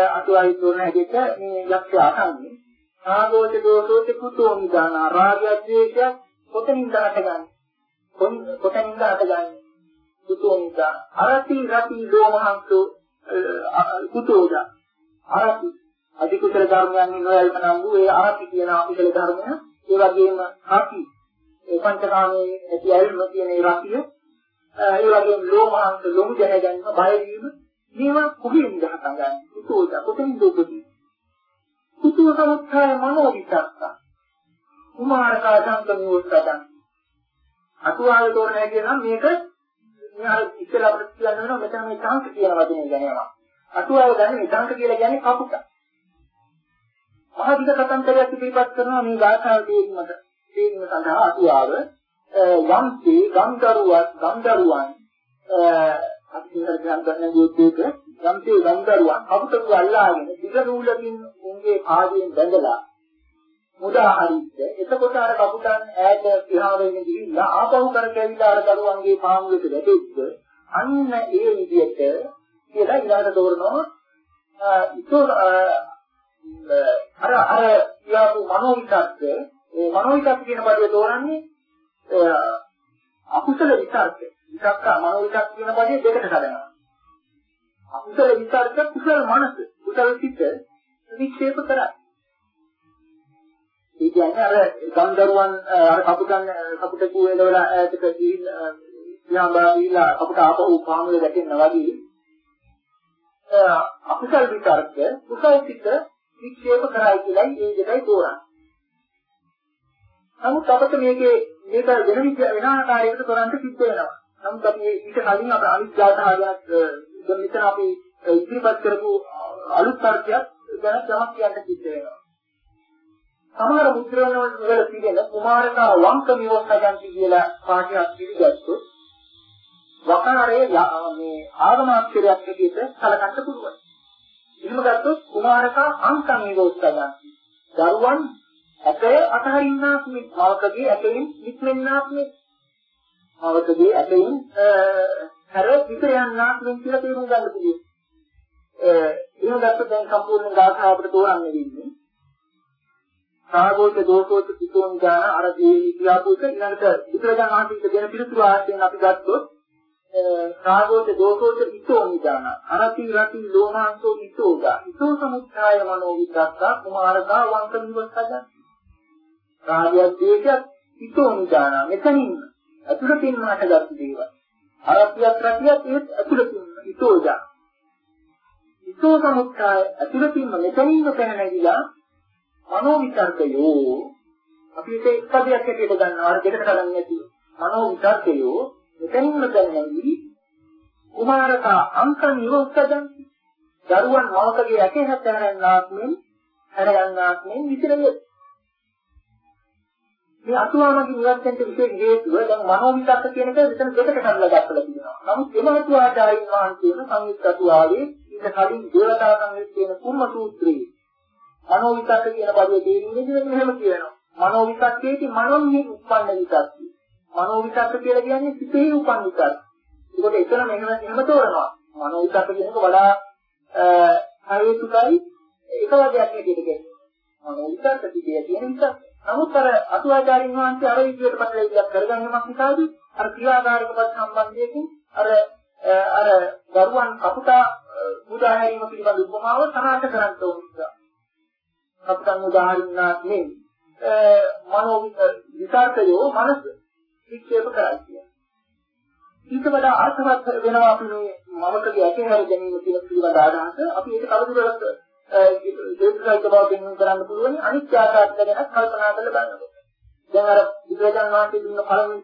අටුවාවේ තෝරන හැටියට මේ යක්ෂය අහන්නේ ආගෝච දෝෂෝච කුතෝ නිදාන රාගය ද්වේෂය කොතනින්ද හටගන්නේ කොතනින්ද හටගන්නේ කුතෝ නිදා. අරති රති දෝමහන්තු කුතෝදා අරති. අධිකුසල ධර්මයන් නොයල්ම නම් වූ ඒ අරති කියන අකුසල ධර්මය ඒ වගේම හති ඒ පංචකාමයේ ඇති අයල්ම කියන ඒ රතිය ඒ වගේම ලෝමහංස ලොමු ජය ගැනීම බය වීම මේවා කොහෙන්ද හටගන්නේ කුතෝද කොතනින්ද උපදී කුතෝ සමුත්ථාය මනෝ විචක්ක කුමාරකා සංකමියෝත්තදන් අතුවාවේ තෝරන හැටි නම් මේක මේ අර ඉස්සෙල්ලා අපිට කියන්න වෙනවා මෙතන මේ සංක කියන වචනේ ගැනීම. අටුවාව ගන්න නිදාංක කියලා කියන්නේ කපුට. මහදික කතන්දරයක් ඉදිරිපත් කරනවා මේ ගාථාව තේරීමට. තේරීම සඳහා අටුවාව යම්සේ ගම්දරුවත් ගම්දරුවන් අත්‍යන්ත ගම්දරන යුද්ධයක යම්සේ ගම්දරුවන් කපුටු අල්ලාගෙන දිග නූලකින් උන්ගේ පාදයෙන් බැඳලා මුදා හරිද්ද එතකොට අර කපුටන් ඈත පියාවෙන් ගිහිල්ලා ආපහු කරකැවිලා අර දරුවන්ගේ පාමුලට වැටෙද්ද අන්න ඒ විදිහට කියලා ඊළඟට තෝරනවා ඉතෝ අර අර කියපු මනෝවිතක්ක ඒ මනෝවිතක්ක කියන පදේ තෝරන්නේ අකුසල විතර්ක. විතක්ක මනෝවිතක්ක කියන පදේ දෙකට කඩනවා අකුසල විතර්ක කුසල මනස කුසල සිත වික්ෂේප කරයි ඒ කියන්නේ අර ගම්දරුවන් අර කපුටන් කපුට කුවේලවල ඈතට ගිහින් යාඹාවිලා කපුට ආපහු පාමුල දැකෙන්න වගේ අකුසල් විතර්ක කුසල් සිත වික්ෂේප කරයි කියලායි මේ දෙකයි තෝරන්නේ. නමුත් අපිට මේකේ මේක වෙන විදිහ වෙන ආකාරයකට තෝරන්න සිද්ධ වෙනවා. නමුත් අපි ඊට කලින් අපේ අනිත් ජාතහාගයක් දැන් මෙතන අපි ඉදිරිපත් කරපු අලුත් තර්කයක් ගැන යමක් කියන්න සිද්ධ වෙනවා. සමහර මුද්‍රණ වල තියෙන කුමාරකා වංක විවස්සයන්ති කියලා පාඨයක් පිළිගත්තොත් වකාරයේ මේ ආගමාක්ෂරයක් හැටියට සලකන්න පුළුවන්. එහෙම ගත්තොත් කුමාරකා අංකම් නිරෝධයන්. දරුවන් ඇතේ අතහරින්නාක් මේ මාවකගේ ඇතෙන් නික්මෙන්නාක් මේ මාවකගේ ඇතෙන් හැර විතර යන්නාක් මේ කියලා තේරුම් ගන්න පුළුවන්. එහෙම ගත්තොත් දැන් සම්පූර්ණ ගාථා අපිට තෝරන්න වෙන්නේ. සාගෝච දෝෂෝච පිටෝන් ඥාන අර දී කියාපු එක ඊළඟට බුදුරජාණන් වහන්සේ දෙන පිළිතුරු ආශ්‍රයෙන් අපි ගත්තොත් රාගෝච දෝෂෝච ඉතෝ නිදාන අරති රති ලෝමාංසෝ ඉතෝදා ඉතෝ සමුච්ඡාය මනෝ විද්දත්තා කුමාරකා වංක නිවස්සජන් රාගය දේශයක් ඉතෝ නිදාන මෙතනින් අතුලකින් හටගත් දේවල්. අරතියක් රතියක් ඒත් අතුලකින් ඉතෝදා ඉතෝ සමුච්ඡාය අතුලකින් මෙතනින්ම පැන නැගිලා මනෝ විතර්කයෝ අපි ඒක එක් පදයක් හැටියට ගන්නවා. අර දෙකට ගන්න නැති මනෝ විතර්කයෝ මෙතනින්ම දැනෙන්නේ කුමාරකා අංකන් නිවොස්සදන් දරුවන් මවකගේ ඇකේ හැට හැරෙන්නාක් මෙන් හැරයන්නාක් මෙන් විතරය මේ අතුවාමගේ නිවර්තනට විශේෂ හේතුව දැන් මනෝ විතක්ක කියන එක මෙතන දෙකට කඩලා දක්වලා තියෙනවා. නමුත් එම අතුවාචාරින් වහන්සේම සංයුක්ත අතුවාවේ ඉන්න කලින් දේවතා සංයුත් කියන කුම්ම සූත්‍රයේ මනෝ විතක්ක කියන පදයේ තේරුම විදිහට මෙහෙම කියනවා. මනෝ විතක්කේටි මනෝන්හි උප්පන්න විතක්කේ. මනෝ විතක්ක කියලා කියන්නේ සිතේ උපන් විතක්ක. ඒකට එතන මෙහෙම එහෙම තෝරනවා. මනෝ විතක්ක කියනක වඩා හේතුකයි එක වගේක් හැටියට කියන්නේ. මනෝ විතක්ක සිතේ කියන විතක්ක. නමුත් අර අතුවාචාරින් වහන්සේ අර විදියට පැටලෙවිලක් කරගන්නමක් නිසාදී අර ක්‍රියාකාරක පද සම්බන්ධයෙන් අර අර දරුවන් කපුටා පුදා හැරීම පිළිබඳ උපමාව සනාථ කරන්න ඕන නිසා. කපුටන් උදාහරණයක් නෙමෙයි. මනෝ විතර්කයෝ මනස වික්ෂේප කරයි කියන්නේ. ඊට වඩා අර්ථවත් වෙනවා අපි මේ මමකගේ ඇකේ හැර ගැනීම කියන පිළිබඳ අදහස අපි ඒක කවුරුරත් දේශනායක බව පෙන්වන්න කරන්න පුළුවන් අනිත්‍ය ආකාරය ගැන කල්පනා කරලා බලනකොට. දැන් අර බුදුරජාණන් වහන්සේ දුන්න පළවෙනි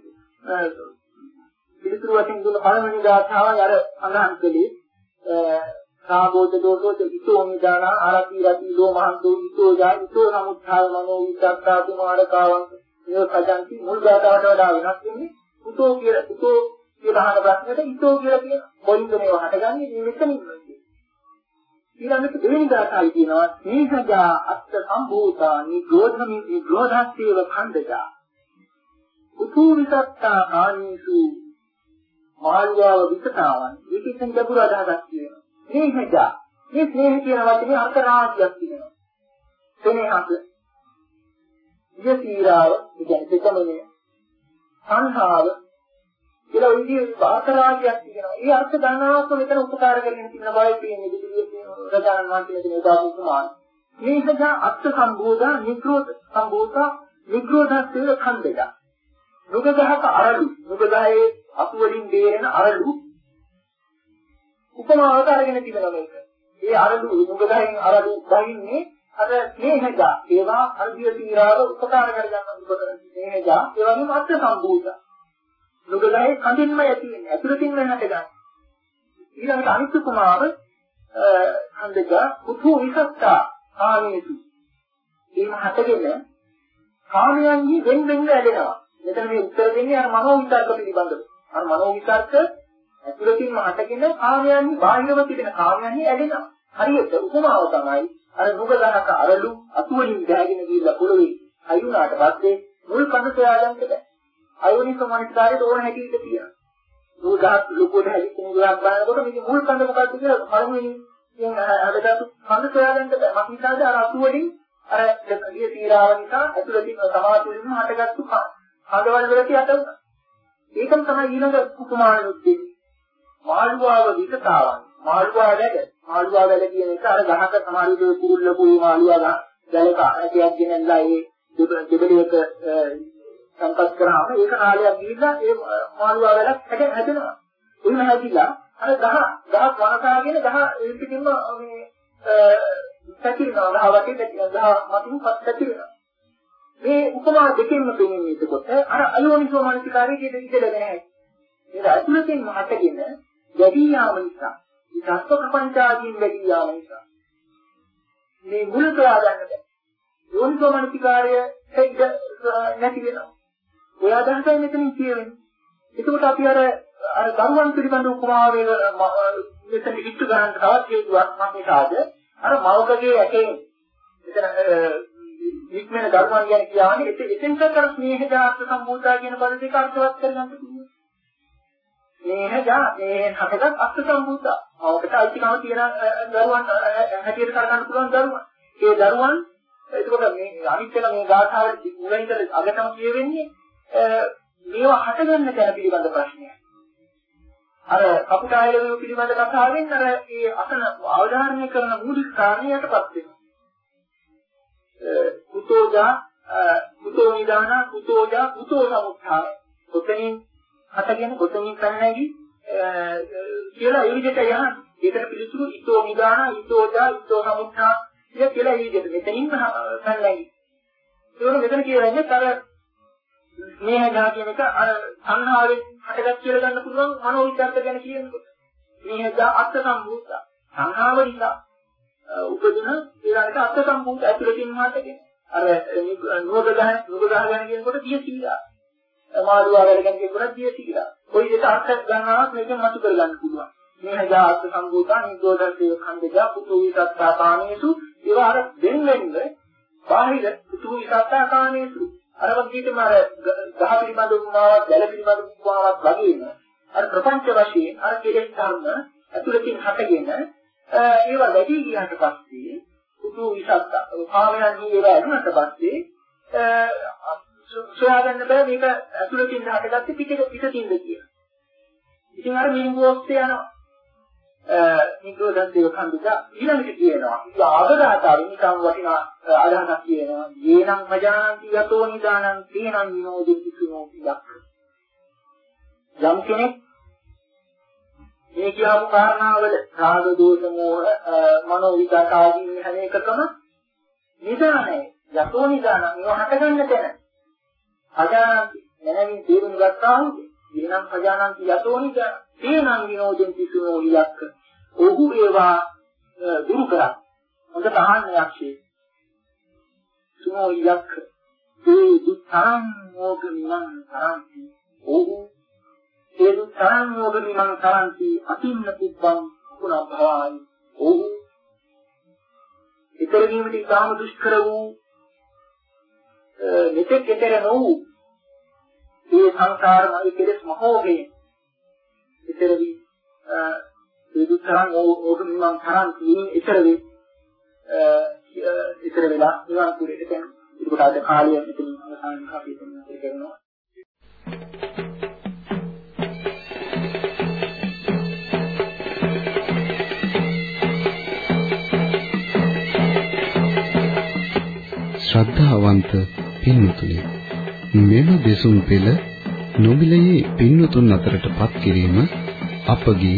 පිළිතුරු වශයෙන් දුන්න පළවෙනි ගාථාවයි අර අනහන් කලේ සාබෝධ දෝෂෝච ඉතෝ නිදාන ආරති රති ලෝ මහන්තෝ ඉතෝ ජා ඉතෝ නමුත්ථාය මනෝ විචක්කා කුමාරකාවන් මේ සජන්ති මුල් ගාථාවට වඩා වෙනස් වෙන්නේ උතෝ කියලා උතෝ කියලා අහන ප්‍රශ්නෙට ඉතෝ කියලා කියන කොයින්ද මේව හටගන්නේ මේ මෙතනින් ඊළඟට දෙවෙනි දාසයි කියනවා සීහජා අත්ත සම්භූතා නිග්‍රෝධමි නිග්‍රෝධස්සේව ඛණ්ඩජා. උතු විසත්තා කානීසු මාල්වාව විසතාවන් ඒකෙන් ගැඹුරු අදහසක් කියනවා සීහජා මේ ස්නේහ කියන වචනේ අර්ථ රාශියක් තියෙනවා. ස්නේහක විසීරාව කියන්නේ දෙකමනේ සංහාව කියලා ওই විදිහේ වාතරාගයක් තියෙනවා. ඒ අර්ථ ගණනාවක් මෙතන උපකාර කරගෙන තියෙන බවයි තියෙන්නේ. විදිහේ රජානන් වහන්සේ කියන උදාහරණ සමාන. මේකද අත්ථ සම්බෝධා නිග්‍රෝධ සම්බෝධා නිග්‍රෝධස්සේ ඛණ්ඩය. නුගගහක අරලු නුගගහේ අතු වලින් බේරෙන අරලු උපමාවට අරගෙන තිබෙනවා මේක. ඒ අරලු නුගගහෙන් අරලු බහින්නේ අර ස්නේහජ ඒවා අර්ධිය තීරාව උපකාර කරගන්න උපකරන ස්නේහජ ඒ වගේම අත්ථ සම්බෝධා නුගලයි කඳින්ම ඇති වෙන්නේ. අතුරකින් වෙනට ගන්න. ඊළඟට අනිත් කුමාර හන්දක කුතු විසත්තා කාමේසු. මේ හතගෙන කාමයන්හි වෙන් වෙන් ඇලෙනවා. මෙතන මේ උත්තර දෙන්නේ අර මනෝ විතර්ක පිළිබඳව. අර මනෝ විතර්ක ඇතුළතින්ම හටගෙන කාමයන්හි බාහිරව තිබෙන කාමයන්හි ඇලෙනවා. හරියට උපමාව තමයි අර නුගලහක අරලු අතුවලින් ගෑගෙන ගිහිල්ලා පොළවේ අයුනාට පස්සේ මුල් කඳ සොයාගන්න බෑ. අයෝනිසෝ මනසකාරයට ඕන හැටියට තියෙනවා. නූගහක් ලොකුට හැදිච්ච නූගහක් බලනකොට මේක මුල් කඳ මොකක්ද කියලා පළමුවෙනි කියන හදගත්තු කඳ සොයාගන්න බෑ. මකින්දාද අර අතු වලින් අර ගිය තීරාව නිසා ඇතුළතින් සමාතුලින්ම හටගත්තු කඳවල වලට යට වුණා. ඒකම තමයි ඊළඟ කුමාරණුත් දෙන්නේ. මාළුවාව විකතාවන්. මාළුවා වැඩ. මාළුවා වැඩ කියන එක අර ගහක සමහර විදිහේ කුරුල්ලපු මාළුවා ගලක ඇටයක් ගෙනල්ලා ඒ දෙබලයක සම්පත් කරාම ඒක කාලයක් ගිහිල්ලා ඒ මාළුවා වැඩක් හැදෙන හැදෙනවා. එහෙම හැදිලා අර ගහ ගහ වනකාගෙන ගහ ඒ පිටින්ම මේ පැතිරෙනවා ගහ වටේ පැතිරෙනවා ගහ මතින් පත් පැතිරෙනවා. මේ උපමා දෙකෙන්ම පෙනෙන්නේ එතකොට අර අයෝනිසෝ මනසිකාරයේ ඉඳලා නැහැ. ඒක අතුලකින් හටගෙන යටි යාම නිසා ඒ සත්ව ප්‍රපංචාදීන් වැඩි යාම නිසා මේ මුල තෝරා ගන්න බැහැ. යෝනිසෝ මනසිකාරය හේද නැති වෙනවා. ඔය අදහසයි මෙතනින් කියවෙන්නේ. එතකොට අපි අර අර දරුවන් පිළිබඳ උපමාවේ මෙතන ඉක්තු ගන්න තවත් හේතුවක් මොකද? අර මවකගේ ඇකෙන් මෙතන ඉක්මන දරුවන් ගැන කියන්නේ එතෙන්ට කර ස්නේහජාත සම්බූතා කියන පද දෙක අර්ථවත් කරගන්න පුළුවන්. ස්නේහජා මේ හටගත් අර්ථ සම්බූතා. මවකට අයිතිකම තියෙන දරුවන් හැටියට කරගන්න පුළුවන් දරුවන්. ඒ දරුවන් එතකොට මේ අනිත් එක මේ ගාථාවල මුලින්ද අගටම කියවෙන්නේ මේවා හටගන්න තැන පිළිබඳ ප්‍රශ්නයක්. අර කපුටායලව පිළිබඳ කතාවෙන් අර ඒ අසන අවධාරණය කරන මූලික කාරණයටපත් වෙනවා. කුතෝජා කුතෝ නිදාන කුතෝජා කුතෝ සමුත්ථාන. කොතනින් හතගෙන කොතනින් පැනනැගි කියලා ඒ විදිහට යහන්. ඒකට පිළිතුරු ඊතෝ නිදාන ඊතෝජා ඊතෝ සමුත්ථාන කියලා ඒ විදිහට මෙතනින් පැනනැගි. ඒක මෙතන කියන්නේ අර මේ හදා කියන එක අර සංහාවෙන් හටගත් කියලා ගන්න පුළුවන් මනෝ විචාරක ගැන කියනකොට. මේ හදා අත්ත සම්භූත සංහාව නිසා උපදින ඊළඟට අත්ත සම්භූත ඇතුළතින් හටගෙන අර නුවග ගහන නුවග ගහගෙන කියනකොට 100 මාළුවා වැඩ ගැන කියනකොට 100 කොයි දෙක අර්ථ ගන්නවත් මේකෙන් මතු කරගන්න පුළුවන්. මේ හදා අත්ත සම්භූතා නිරෝධයේ ඛණ්ඩජා පුතු විසත්තා කාමේසු ඒවා අර දෙන්න වෙන්න බාහිර පුතු විසත්තා කාමේසු අර වගේටම අර ගහ පිළිබඳ උපමාවක්, දැල පිළිබඳ උපමාවක් වගේම අර ප්‍රපංච වශයෙන් අර කෙලෙස් ධර්ම ඇතුළතින් හටගෙන ඒවා වැඩි ගියාට පස්සේ පුතු විසත්ත කාමයන්හි ඒවා ඇරුණට පස්සේ සොයාගන්න බෑ මේක ඇතුළතින් හටගත්තේ පිට පිටින්ද කියලා. ඉතින් අර මිනිගෝස්තේ යනවා. නිරෝධන් දේව කන්දක ඊළඟට කියනවා. ඉතින් ආගදාතාවෙ නිකම් වටිනා අදහසක් කියනවා. යේනම් මජානන්ති යතෝ නිදානං තේනං විනෝදිති කිනෝති දක්ක යම් කෙනෙක් මේ කියපු කාරණාවල රාග දෝෂ මෝහ මනෝ විකාර ආදී හැම එකකම නිදානයි. යතෝ නිදානං ඒවා හටගන්න තැන. අජානන්ති. නැනමින් තේරුම් ගත්තා වූ එනම් පජානන්ති යතෝ නිදානං තේනං විනෝදිති කිනෝති දක්ක ඔහු ඒවා දුරු කරා. හොඳට අහන්න යක්ෂේ. සුනෝ යක් ඒ දුක්ඛං මොගමිනං තරන්ති. ඔහු ඒ දුක්ඛං මොගමිනං තරන්ති අතින්න පුබ්බං කුණ භවයි. ඔහු ඊතර වීමට ඉතාම දුෂ්කර වූ මෙතෙක් ඊතර නොවූ මේ සංසාරමයි කෙලෙස් මහෝගේ ඊතර වී විදුතරන් ඕක මම තරම් කීින් ඉතර වෙ ඉතර වෙලා නිවන් පුරේට දැන් ඒකට අද කාලය මෙතන අවසන් අපි දෙන්න කරනවා.
ශ්‍රද්ධාවන්ත පින්වතුනි මෙම දෙසුම් පෙළ නොමිලයේ පින්වතුන් අතරටපත් කිරීම අපගේ